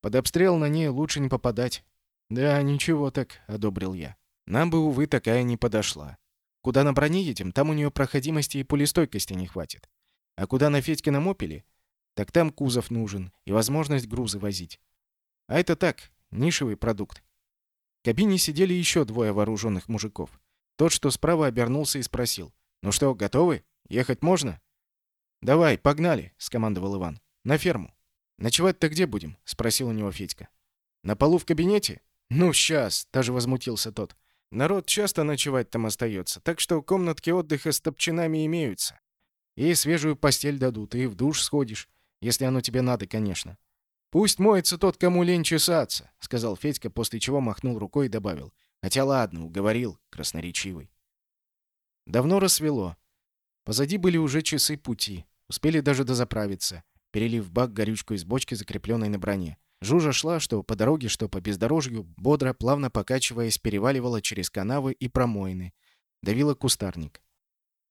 Speaker 1: Под обстрел на ней лучше не попадать». «Да, ничего так», — одобрил я. «Нам бы, увы, такая не подошла. Куда на броне едем, там у нее проходимости и пулестойкости не хватит. А куда на Федькином опеле, так там кузов нужен и возможность грузы возить. А это так, нишевый продукт. В кабине сидели еще двое вооруженных мужиков. Тот, что справа, обернулся и спросил. «Ну что, готовы? Ехать можно?» «Давай, погнали», — скомандовал Иван. «На ферму». «Ночевать-то где будем?» — спросил у него Федька. «На полу в кабинете?» «Ну, сейчас», — даже возмутился тот. «Народ часто ночевать там остается, так что комнатки отдыха с топчинами имеются. И свежую постель дадут, и в душ сходишь, если оно тебе надо, конечно. «Пусть моется тот, кому лень чесаться», — сказал Федька, после чего махнул рукой и добавил. «Хотя ладно, уговорил, красноречивый». Давно рассвело. Позади были уже часы пути. Успели даже дозаправиться, перелив бак горючку из бочки, закрепленной на броне. Жужа шла, что по дороге, что по бездорожью, бодро, плавно покачиваясь, переваливала через канавы и промоины. Давила кустарник.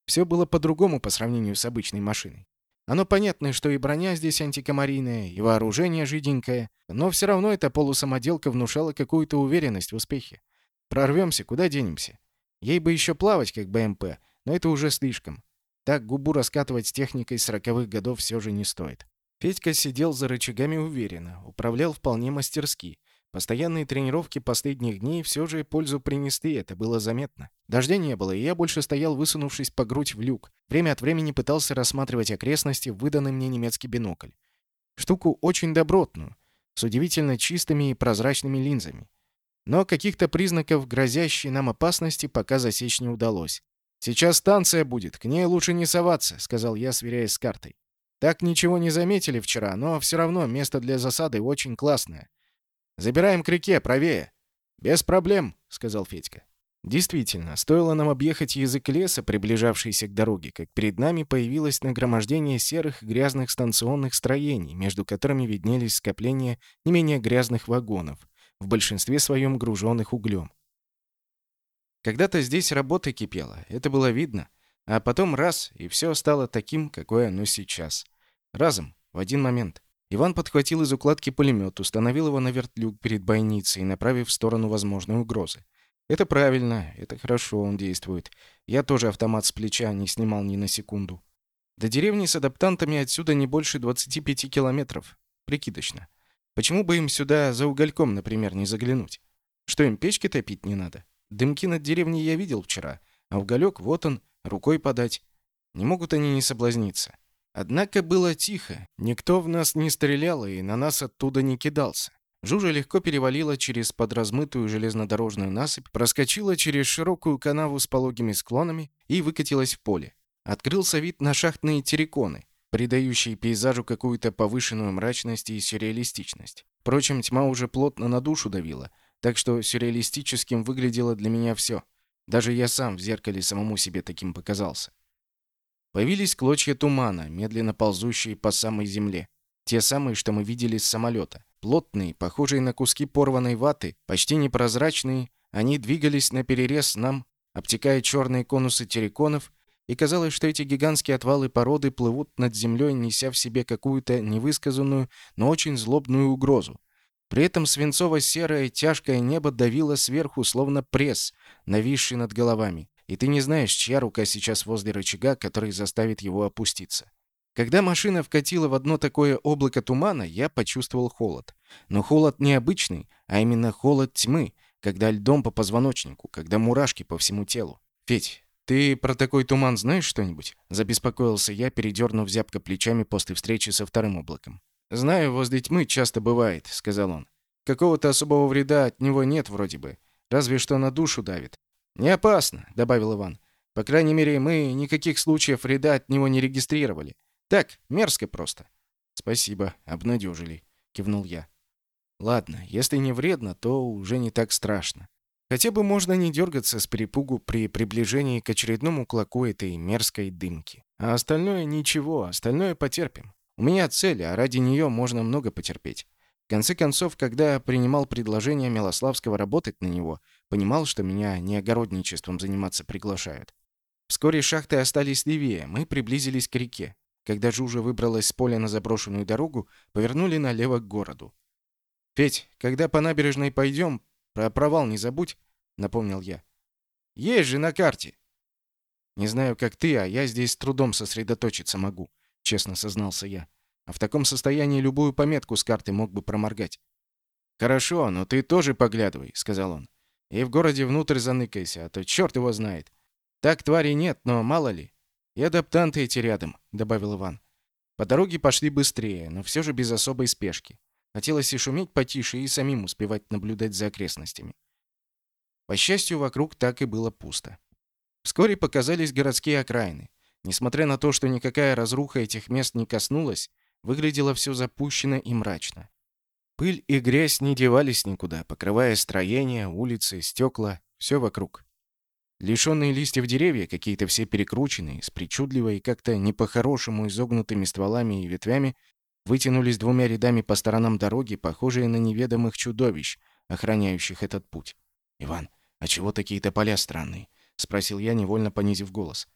Speaker 1: Все было по-другому по сравнению с обычной машиной. Оно понятно, что и броня здесь антикомарийная, и вооружение жиденькое, но все равно эта полусамоделка внушала какую-то уверенность в успехе. Прорвемся, куда денемся? Ей бы еще плавать, как БМП, но это уже слишком. Так губу раскатывать с техникой сороковых годов все же не стоит. Федька сидел за рычагами уверенно, управлял вполне мастерски. Постоянные тренировки последних дней все же пользу принесли, это было заметно. Дождя не было, и я больше стоял, высунувшись по грудь в люк. Время от времени пытался рассматривать окрестности в выданный мне немецкий бинокль. Штуку очень добротную, с удивительно чистыми и прозрачными линзами. Но каких-то признаков грозящей нам опасности пока засечь не удалось. «Сейчас станция будет, к ней лучше не соваться», — сказал я, сверяясь с картой. «Так ничего не заметили вчера, но все равно место для засады очень классное. Забираем к реке, правее». «Без проблем», — сказал Федька. Действительно, стоило нам объехать язык леса, приближавшийся к дороге, как перед нами появилось нагромождение серых грязных станционных строений, между которыми виднелись скопления не менее грязных вагонов, в большинстве своем груженных углем. Когда-то здесь работа кипела, это было видно, а потом раз, и все стало таким, какое оно сейчас. Разом, В один момент. Иван подхватил из укладки пулемет, установил его на вертлюг перед бойницей, направив в сторону возможной угрозы. Это правильно, это хорошо, он действует. Я тоже автомат с плеча не снимал ни на секунду. До деревни с адаптантами отсюда не больше 25 километров. Прикидочно. Почему бы им сюда за угольком, например, не заглянуть? Что им печки топить не надо? Дымки над деревней я видел вчера, а уголек вот он, рукой подать. Не могут они не соблазниться. Однако было тихо, никто в нас не стрелял и на нас оттуда не кидался. Жужа легко перевалила через подразмытую железнодорожную насыпь, проскочила через широкую канаву с пологими склонами и выкатилась в поле. Открылся вид на шахтные терриконы, придающие пейзажу какую-то повышенную мрачность и сюрреалистичность. Впрочем, тьма уже плотно на душу давила, так что сюрреалистическим выглядело для меня все. Даже я сам в зеркале самому себе таким показался. Появились клочья тумана, медленно ползущие по самой земле. Те самые, что мы видели с самолета. Плотные, похожие на куски порванной ваты, почти непрозрачные, они двигались на перерез нам, обтекая черные конусы терриконов, и казалось, что эти гигантские отвалы породы плывут над землей, неся в себе какую-то невысказанную, но очень злобную угрозу. При этом свинцово-серое тяжкое небо давило сверху, словно пресс, нависший над головами. И ты не знаешь, чья рука сейчас возле рычага, который заставит его опуститься. Когда машина вкатила в одно такое облако тумана, я почувствовал холод. Но холод не обычный, а именно холод тьмы, когда льдом по позвоночнику, когда мурашки по всему телу. «Федь, ты про такой туман знаешь что-нибудь?» Забеспокоился я, передернув зябко плечами после встречи со вторым облаком. «Знаю, возле тьмы часто бывает», — сказал он. «Какого-то особого вреда от него нет вроде бы. Разве что на душу давит». «Не опасно», — добавил Иван. «По крайней мере, мы никаких случаев вреда от него не регистрировали. Так, мерзко просто». «Спасибо, обнадежили», — кивнул я. «Ладно, если не вредно, то уже не так страшно. Хотя бы можно не дергаться с перепугу при приближении к очередному клоку этой мерзкой дымки. А остальное ничего, остальное потерпим. У меня цель, а ради нее можно много потерпеть. В конце концов, когда принимал предложение Милославского работать на него, понимал, что меня не огородничеством заниматься приглашают. Вскоре шахты остались левее, мы приблизились к реке. Когда Жужа выбралась с поля на заброшенную дорогу, повернули налево к городу. «Петь, когда по набережной пойдем, про провал не забудь», — напомнил я. «Есть же на карте!» «Не знаю, как ты, а я здесь с трудом сосредоточиться могу», — честно сознался я. «А в таком состоянии любую пометку с карты мог бы проморгать». «Хорошо, но ты тоже поглядывай», — сказал он. «И в городе внутрь заныкайся, а то черт его знает. Так твари нет, но мало ли. И адаптанты эти рядом», — добавил Иван. По дороге пошли быстрее, но все же без особой спешки. Хотелось и шуметь потише, и самим успевать наблюдать за окрестностями. По счастью, вокруг так и было пусто. Вскоре показались городские окраины. Несмотря на то, что никакая разруха этих мест не коснулась, выглядело все запущено и мрачно. Пыль и грязь не девались никуда, покрывая строения, улицы, стекла, все вокруг. Лишенные листьев деревья, какие-то все перекрученные, с причудливой как-то не по-хорошему изогнутыми стволами и ветвями, вытянулись двумя рядами по сторонам дороги, похожие на неведомых чудовищ, охраняющих этот путь. «Иван, а чего такие-то поля странные?» — спросил я, невольно понизив голос.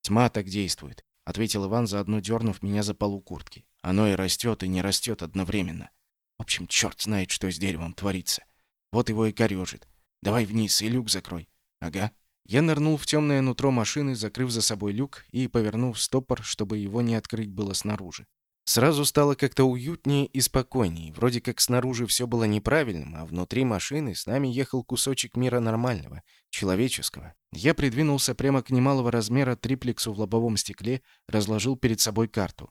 Speaker 1: «Тьма так действует», — ответил Иван, заодно дернув меня за полу куртки. «Оно и растет, и не растет одновременно. В общем, черт знает, что с деревом творится. Вот его и корежит. Давай вниз и люк закрой». «Ага». Я нырнул в темное нутро машины, закрыв за собой люк и повернув стопор, чтобы его не открыть было снаружи. Сразу стало как-то уютнее и спокойнее. Вроде как снаружи все было неправильным, а внутри машины с нами ехал кусочек мира нормального, человеческого. Я придвинулся прямо к немалого размера триплексу в лобовом стекле, разложил перед собой карту.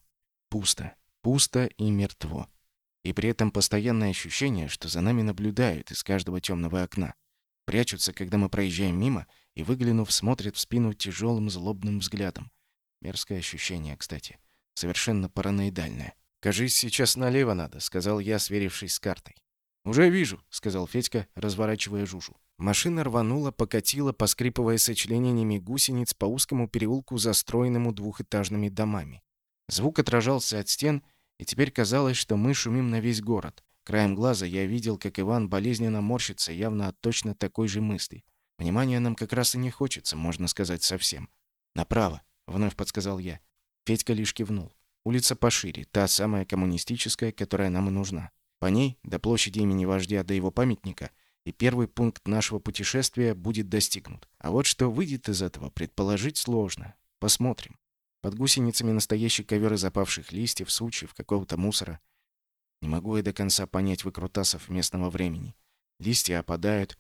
Speaker 1: Пусто. Пусто и мертво. И при этом постоянное ощущение, что за нами наблюдают из каждого темного окна. Прячутся, когда мы проезжаем мимо, и, выглянув, смотрят в спину тяжелым злобным взглядом. Мерзкое ощущение, кстати. Совершенно параноидальная. «Кажись, сейчас налево надо», — сказал я, сверившись с картой. «Уже вижу», — сказал Федька, разворачивая жужу. Машина рванула, покатила, поскрипывая сочленениями гусениц по узкому переулку, застроенному двухэтажными домами. Звук отражался от стен, и теперь казалось, что мы шумим на весь город. Краем глаза я видел, как Иван болезненно морщится, явно от точно такой же мысли. Внимания нам как раз и не хочется, можно сказать, совсем. «Направо», — вновь подсказал я. Федька лишь кивнул. Улица пошире, та самая коммунистическая, которая нам и нужна. По ней, до площади имени вождя, до его памятника, и первый пункт нашего путешествия будет достигнут. А вот что выйдет из этого, предположить сложно. Посмотрим. Под гусеницами настоящий ковер из опавших листьев, сучьев, какого-то мусора. Не могу я до конца понять выкрутасов местного времени. Листья опадают,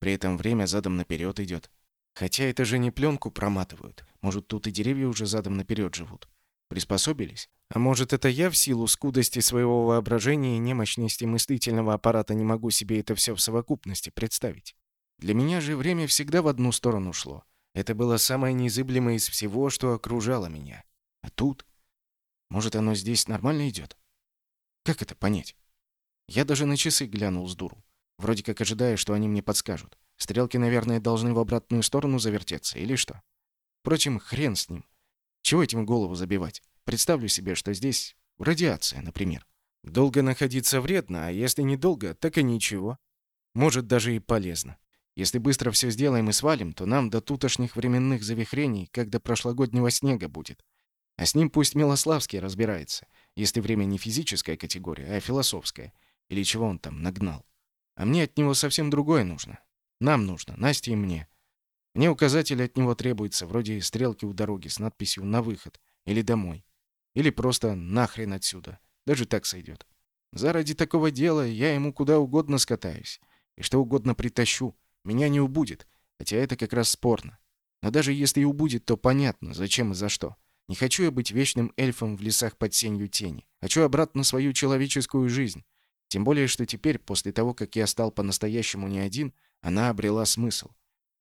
Speaker 1: при этом время задом наперед идет. Хотя это же не пленку проматывают. Может, тут и деревья уже задом наперед живут. Приспособились? А может, это я в силу скудости своего воображения и немощности мыслительного аппарата не могу себе это все в совокупности представить? Для меня же время всегда в одну сторону шло. Это было самое незыблемое из всего, что окружало меня. А тут... Может, оно здесь нормально идет? Как это понять? Я даже на часы глянул с дуру. Вроде как ожидая, что они мне подскажут. Стрелки, наверное, должны в обратную сторону завертеться, или что? Впрочем, хрен с ним. Чего этим голову забивать? Представлю себе, что здесь радиация, например. Долго находиться вредно, а если недолго, так и ничего. Может, даже и полезно. Если быстро все сделаем и свалим, то нам до тутошних временных завихрений, как до прошлогоднего снега будет. А с ним пусть Милославский разбирается, если время не физическая категория, а философская. Или чего он там нагнал. А мне от него совсем другое нужно. Нам нужно, Насте и мне. Мне указатель от него требуется, вроде стрелки у дороги с надписью «На выход» или «Домой». Или просто «Нахрен отсюда». Даже так сойдет. Заради такого дела я ему куда угодно скатаюсь. И что угодно притащу. Меня не убудет, хотя это как раз спорно. Но даже если и убудет, то понятно, зачем и за что. Не хочу я быть вечным эльфом в лесах под сенью тени. Хочу обратно свою человеческую жизнь. Тем более, что теперь, после того, как я стал по-настоящему не один, она обрела смысл.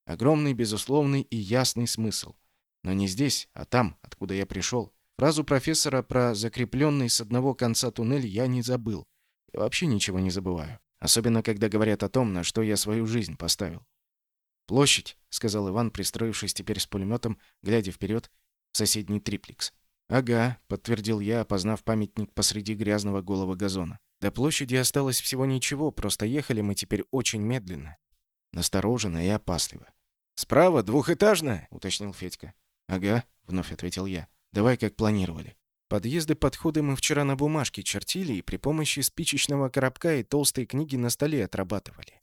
Speaker 1: Огромный, безусловный и ясный смысл. Но не здесь, а там, откуда я пришел. Фразу профессора про закрепленный с одного конца туннель я не забыл. Я вообще ничего не забываю. Особенно, когда говорят о том, на что я свою жизнь поставил. «Площадь», — сказал Иван, пристроившись теперь с пулеметом, глядя вперед в соседний триплекс. «Ага», — подтвердил я, опознав памятник посреди грязного голого газона. До площади осталось всего ничего, просто ехали мы теперь очень медленно. Настороженно и опасливо. «Справа двухэтажная?» — уточнил Федька. «Ага», — вновь ответил я. «Давай, как планировали». Подъезды-подходы мы вчера на бумажке чертили и при помощи спичечного коробка и толстой книги на столе отрабатывали.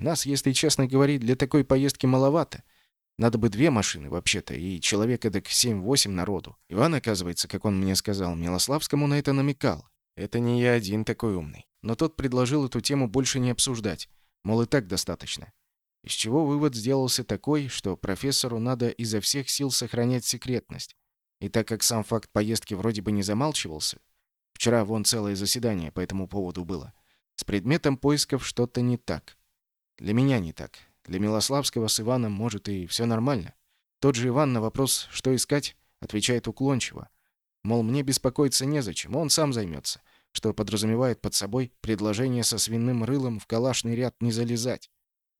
Speaker 1: Нас, если честно говорить, для такой поездки маловато. Надо бы две машины, вообще-то, и человек эдак 7-8 народу. Иван, оказывается, как он мне сказал, Милославскому на это намекал. Это не я один такой умный. Но тот предложил эту тему больше не обсуждать. Мол, и так достаточно. Из чего вывод сделался такой, что профессору надо изо всех сил сохранять секретность. И так как сам факт поездки вроде бы не замалчивался, вчера вон целое заседание по этому поводу было, с предметом поисков что-то не так. Для меня не так. Для Милославского с Иваном, может, и все нормально. Тот же Иван на вопрос «что искать?» отвечает уклончиво. Мол, мне беспокоиться незачем, он сам займется, что подразумевает под собой предложение со свиным рылом в калашный ряд не залезать.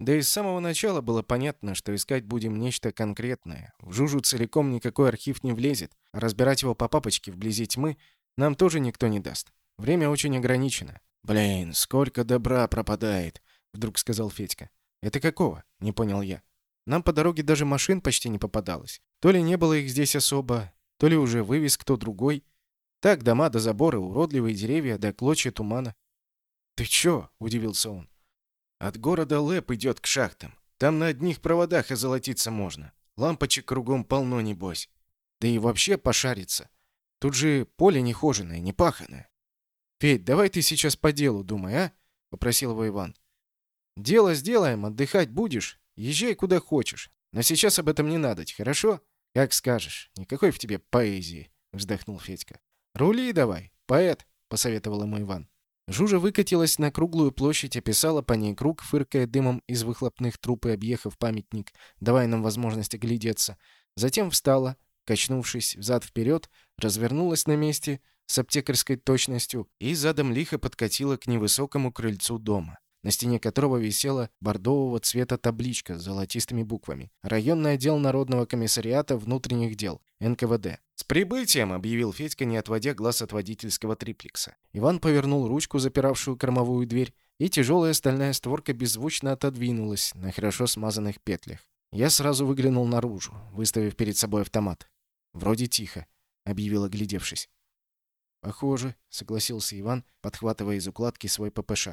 Speaker 1: Да и с самого начала было понятно, что искать будем нечто конкретное. В Жужу целиком никакой архив не влезет, а разбирать его по папочке вблизи тьмы нам тоже никто не даст. Время очень ограничено. «Блин, сколько добра пропадает», — вдруг сказал Федька. «Это какого?» — не понял я. Нам по дороге даже машин почти не попадалось. То ли не было их здесь особо, то ли уже вывез кто другой. Так, дома до заборы, уродливые деревья до клочья тумана. «Ты чё?» — удивился он. От города Лэп идет к шахтам. Там на одних проводах озолотиться можно. Лампочек кругом полно, небось. Да и вообще пошариться. Тут же поле нехоженое, не паханое. «Федь, давай ты сейчас по делу думай, а?» — попросил его Иван. «Дело сделаем, отдыхать будешь. Езжай куда хочешь. Но сейчас об этом не надо, хорошо?» «Как скажешь. Никакой в тебе поэзии», — вздохнул Федька. «Рули давай, поэт», — посоветовал ему Иван. Жужа выкатилась на круглую площадь, описала по ней круг, фыркая дымом из выхлопных труб и объехав памятник, давая нам возможность оглядеться. Затем встала, качнувшись взад-вперед, развернулась на месте с аптекарской точностью и задом лихо подкатила к невысокому крыльцу дома на стене которого висела бордового цвета табличка с золотистыми буквами. Районный отдел Народного комиссариата внутренних дел, НКВД. «С прибытием!» — объявил Федька, не отводя глаз от водительского триплекса. Иван повернул ручку, запиравшую кормовую дверь, и тяжелая стальная створка беззвучно отодвинулась на хорошо смазанных петлях. Я сразу выглянул наружу, выставив перед собой автомат. «Вроде тихо», — объявил, оглядевшись. «Похоже», — согласился Иван, подхватывая из укладки свой ППШ.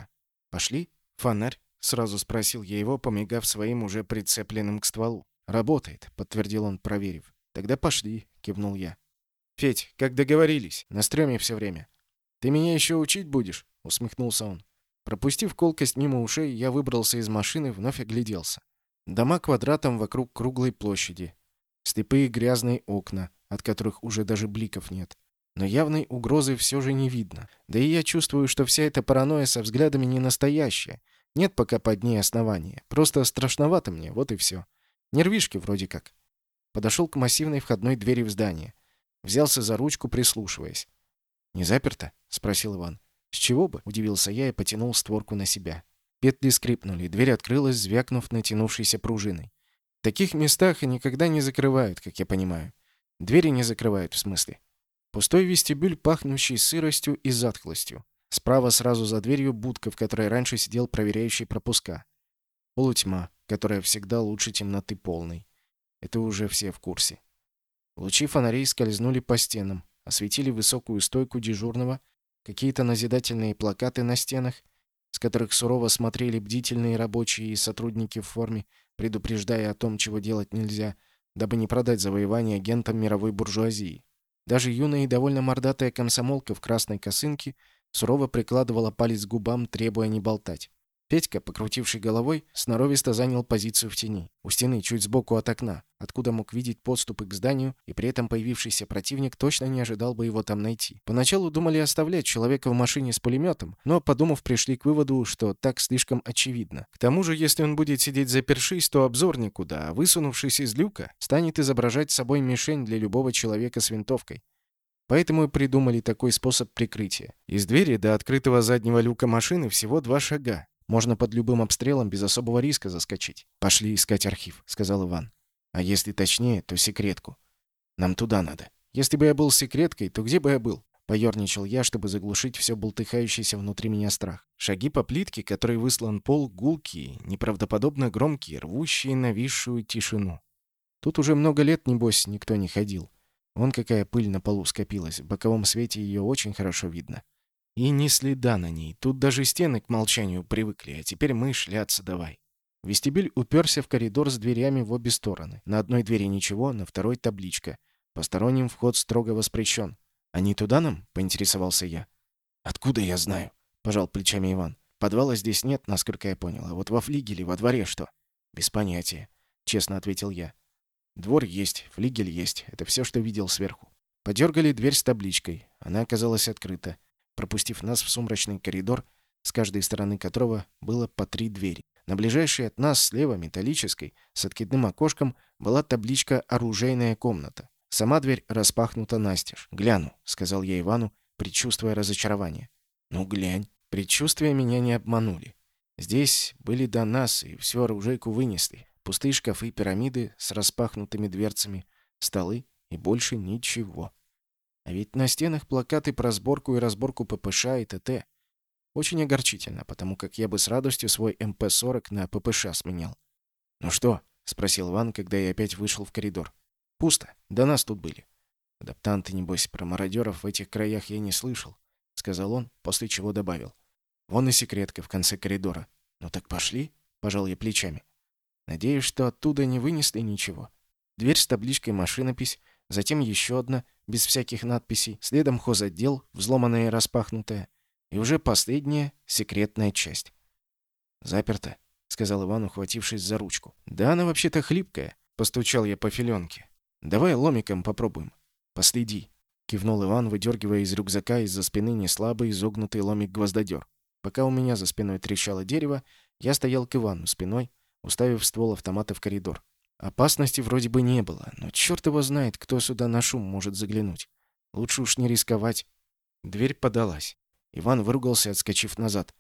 Speaker 1: «Пошли? Фонарь?» — сразу спросил я его, помигав своим уже прицепленным к стволу. «Работает», — подтвердил он, проверив. «Тогда пошли», — кивнул я. «Федь, как договорились, на стреме все время. Ты меня еще учить будешь?» — усмехнулся он. Пропустив колкость мимо ушей, я выбрался из машины, вновь огляделся. Дома квадратом вокруг круглой площади. Слепые грязные окна, от которых уже даже бликов нет. Но явной угрозы все же не видно. Да и я чувствую, что вся эта паранойя со взглядами не настоящая. Нет пока под ней основания. Просто страшновато мне, вот и все. Нервишки вроде как. Подошел к массивной входной двери в здание. Взялся за ручку, прислушиваясь. «Не заперто?» — спросил Иван. «С чего бы?» — удивился я и потянул створку на себя. Петли скрипнули, дверь открылась, звякнув натянувшейся пружиной. В таких местах никогда не закрывают, как я понимаю. Двери не закрывают, в смысле. Пустой вестибюль, пахнущий сыростью и затхлостью. Справа сразу за дверью будка, в которой раньше сидел проверяющий пропуска. Полутьма, которая всегда лучше темноты полной. Это уже все в курсе. Лучи фонарей скользнули по стенам, осветили высокую стойку дежурного, какие-то назидательные плакаты на стенах, с которых сурово смотрели бдительные рабочие и сотрудники в форме, предупреждая о том, чего делать нельзя, дабы не продать завоевание агентам мировой буржуазии. Даже юная и довольно мордатая комсомолка в красной косынке сурово прикладывала палец к губам, требуя не болтать. Петька, покрутивший головой, сноровисто занял позицию в тени, у стены, чуть сбоку от окна, откуда мог видеть подступы к зданию, и при этом появившийся противник точно не ожидал бы его там найти. Поначалу думали оставлять человека в машине с пулеметом, но, подумав, пришли к выводу, что так слишком очевидно. К тому же, если он будет сидеть запершись, то обзор никуда, а высунувшись из люка, станет изображать собой мишень для любого человека с винтовкой. Поэтому и придумали такой способ прикрытия. Из двери до открытого заднего люка машины всего два шага. Можно под любым обстрелом без особого риска заскочить. Пошли искать архив, сказал Иван. А если точнее, то секретку. Нам туда надо. Если бы я был секреткой, то где бы я был? Поёрничал я, чтобы заглушить все болтыхающийся внутри меня страх. Шаги по плитке, которой выслан пол, гулкие, неправдоподобно громкие, рвущие нависшую тишину. Тут уже много лет, небось, никто не ходил. Вон какая пыль на полу скопилась. В боковом свете ее очень хорошо видно. И ни следа на ней. Тут даже стены к молчанию привыкли, а теперь мы шляться давай. Вестибюль уперся в коридор с дверями в обе стороны. На одной двери ничего, на второй табличка. Посторонним вход строго воспрещен. «А не туда нам?» — поинтересовался я. «Откуда я знаю?» — пожал плечами Иван. «Подвала здесь нет, насколько я понял. А вот во флигеле, во дворе что?» «Без понятия», — честно ответил я. «Двор есть, флигель есть. Это все, что видел сверху». Подергали дверь с табличкой. Она оказалась открыта пропустив нас в сумрачный коридор, с каждой стороны которого было по три двери. На ближайшей от нас слева металлической, с откидным окошком, была табличка «Оружейная комната». Сама дверь распахнута настежь. «Гляну», — сказал я Ивану, предчувствуя разочарование. «Ну, глянь». Предчувствия меня не обманули. Здесь были до нас, и всю оружейку вынесли. Пустые шкафы, пирамиды с распахнутыми дверцами, столы и больше ничего. А ведь на стенах плакаты про сборку и разборку ППШ и ТТ. Очень огорчительно, потому как я бы с радостью свой МП-40 на ППШ сменял. «Ну что?» — спросил Иван, когда я опять вышел в коридор. «Пусто. До нас тут были». «Адаптанты, небось, про мародеров в этих краях я не слышал», — сказал он, после чего добавил. «Вон и секретка в конце коридора». «Ну так пошли», — пожал я плечами. Надеюсь, что оттуда не вынесли ничего. Дверь с табличкой «Машинопись», затем еще одна — без всяких надписей, следом хозотдел, взломанная и распахнутая, и уже последняя секретная часть. «Заперто», — сказал Иван, ухватившись за ручку. «Да она вообще-то хлипкая», — постучал я по филенке. «Давай ломиком попробуем». «Последи», — кивнул Иван, выдергивая из рюкзака из-за спины неслабый изогнутый ломик-гвоздодер. Пока у меня за спиной трещало дерево, я стоял к Ивану спиной, уставив ствол автомата в коридор. Опасности вроде бы не было, но черт его знает, кто сюда на шум может заглянуть. Лучше уж не рисковать. Дверь подалась. Иван выругался, отскочив назад.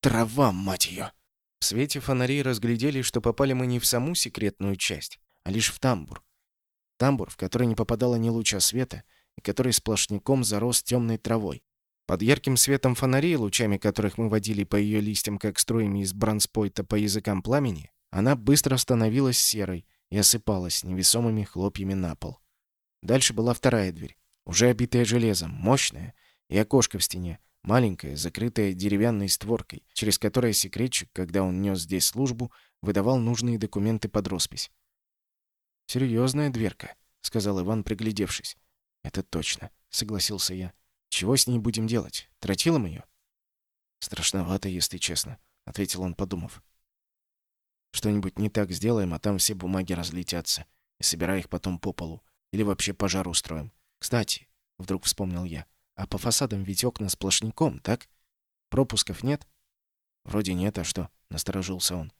Speaker 1: «Трава, мать ее!» В свете фонарей разглядели, что попали мы не в саму секретную часть, а лишь в тамбур. Тамбур, в который не попадало ни луча света, и который сплошняком зарос темной травой. Под ярким светом фонарей, лучами которых мы водили по ее листьям, как струями из бронспойта по языкам пламени, она быстро становилась серой и осыпалась невесомыми хлопьями на пол. Дальше была вторая дверь, уже обитая железом, мощная, И окошко в стене, маленькое, закрытое деревянной створкой, через которое секретчик, когда он нес здесь службу, выдавал нужные документы под роспись. «Серьезная дверка», — сказал Иван, приглядевшись. «Это точно», — согласился я. «Чего с ней будем делать? Тротилом ее?» «Страшновато, если честно», — ответил он, подумав. «Что-нибудь не так сделаем, а там все бумаги разлетятся, и собирай их потом по полу. Или вообще пожар устроим. Кстати, — вдруг вспомнил я, — а по фасадам ведь окна сплошняком, так? Пропусков нет?» «Вроде нет, а что?» — насторожился он.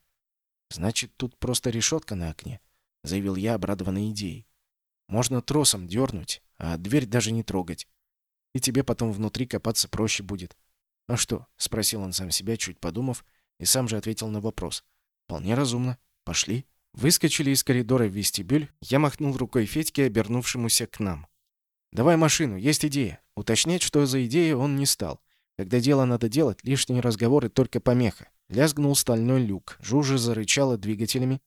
Speaker 1: «Значит, тут просто решетка на окне», — заявил я, обрадованной идеей. «Можно тросом дернуть, а дверь даже не трогать. И тебе потом внутри копаться проще будет». «А что?» — спросил он сам себя, чуть подумав, и сам же ответил на вопрос. «Вполне разумно. Пошли». Выскочили из коридора в вестибюль, я махнул рукой Федьке, обернувшемуся к нам. «Давай машину, есть идея». Уточнять, что за идея, он не стал. Когда дело надо делать, лишние разговоры только помеха. Лязгнул стальной люк, Жужа зарычала двигателями,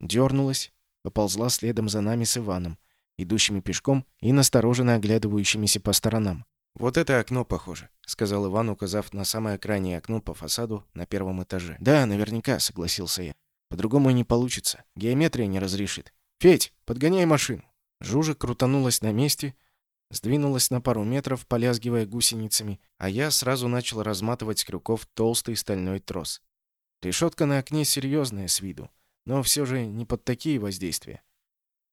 Speaker 1: дернулась, поползла следом за нами с Иваном, идущими пешком и настороженно оглядывающимися по сторонам. «Вот это окно похоже», — сказал Иван, указав на самое крайнее окно по фасаду на первом этаже. «Да, наверняка», — согласился я. «По-другому не получится. Геометрия не разрешит. Федь, подгоняй машину». Жужа крутанулась на месте, сдвинулась на пару метров, полязгивая гусеницами, а я сразу начал разматывать с крюков толстый стальной трос. Решетка на окне серьезная с виду, но все же не под такие воздействия.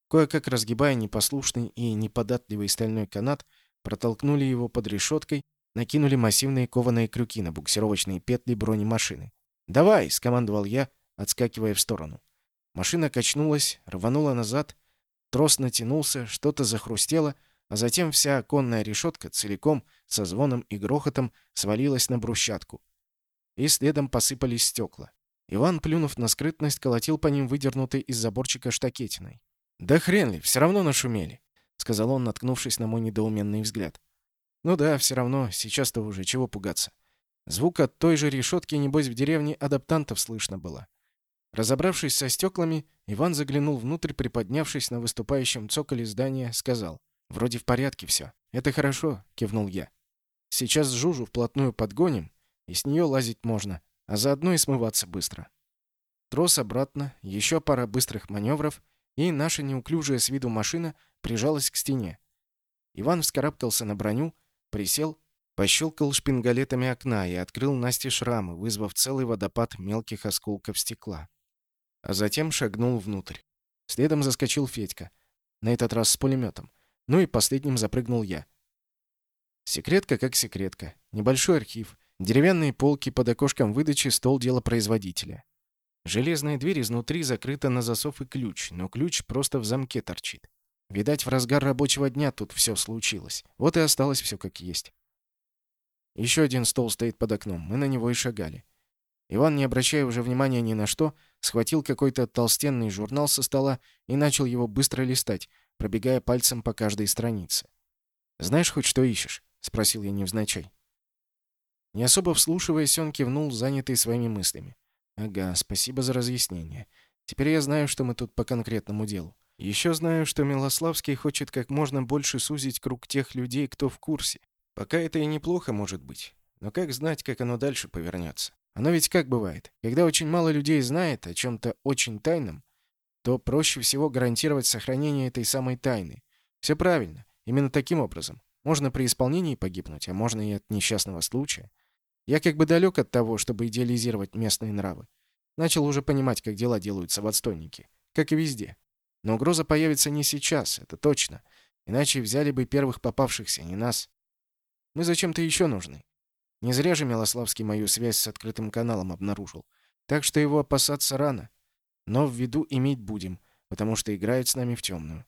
Speaker 1: Кое-как разгибая непослушный и неподатливый стальной канат, протолкнули его под решеткой, накинули массивные кованые крюки на буксировочные петли бронемашины. «Давай!» — скомандовал я, отскакивая в сторону. Машина качнулась, рванула назад, трос натянулся, что-то захрустело — а затем вся оконная решетка целиком со звоном и грохотом свалилась на брусчатку. И следом посыпались стекла. Иван, плюнув на скрытность, колотил по ним выдернутой из заборчика штакетиной. «Да хрен ли, все равно нашумели», — сказал он, наткнувшись на мой недоуменный взгляд. «Ну да, все равно, сейчас-то уже, чего пугаться. Звук от той же решетки, небось, в деревне адаптантов слышно было». Разобравшись со стеклами, Иван заглянул внутрь, приподнявшись на выступающем цоколе здания, сказал. «Вроде в порядке все. Это хорошо», — кивнул я. «Сейчас Жужу вплотную подгоним, и с нее лазить можно, а заодно и смываться быстро». Трос обратно, еще пара быстрых маневров, и наша неуклюжая с виду машина прижалась к стене. Иван вскарабкался на броню, присел, пощелкал шпингалетами окна и открыл Насте шрамы, вызвав целый водопад мелких осколков стекла. А затем шагнул внутрь. Следом заскочил Федька, на этот раз с пулеметом. Ну и последним запрыгнул я. Секретка как секретка. Небольшой архив. Деревянные полки под окошком выдачи, стол дела производителя. Железная дверь изнутри закрыта на засов и ключ, но ключ просто в замке торчит. Видать, в разгар рабочего дня тут все случилось. Вот и осталось все как есть. Еще один стол стоит под окном. Мы на него и шагали. Иван, не обращая уже внимания ни на что, схватил какой-то толстенный журнал со стола и начал его быстро листать, пробегая пальцем по каждой странице. «Знаешь хоть что ищешь?» — спросил я невзначай. Не особо вслушиваясь, он кивнул, занятый своими мыслями. «Ага, спасибо за разъяснение. Теперь я знаю, что мы тут по конкретному делу. Еще знаю, что Милославский хочет как можно больше сузить круг тех людей, кто в курсе. Пока это и неплохо может быть. Но как знать, как оно дальше повернется? Оно ведь как бывает. Когда очень мало людей знает о чем-то очень тайном, то проще всего гарантировать сохранение этой самой тайны. Все правильно. Именно таким образом. Можно при исполнении погибнуть, а можно и от несчастного случая. Я как бы далек от того, чтобы идеализировать местные нравы. Начал уже понимать, как дела делаются в отстойнике. Как и везде. Но угроза появится не сейчас, это точно. Иначе взяли бы первых попавшихся, не нас. Мы зачем-то еще нужны. Не зря же Милославский мою связь с открытым каналом обнаружил. Так что его опасаться рано но в виду иметь будем, потому что играет с нами в темную.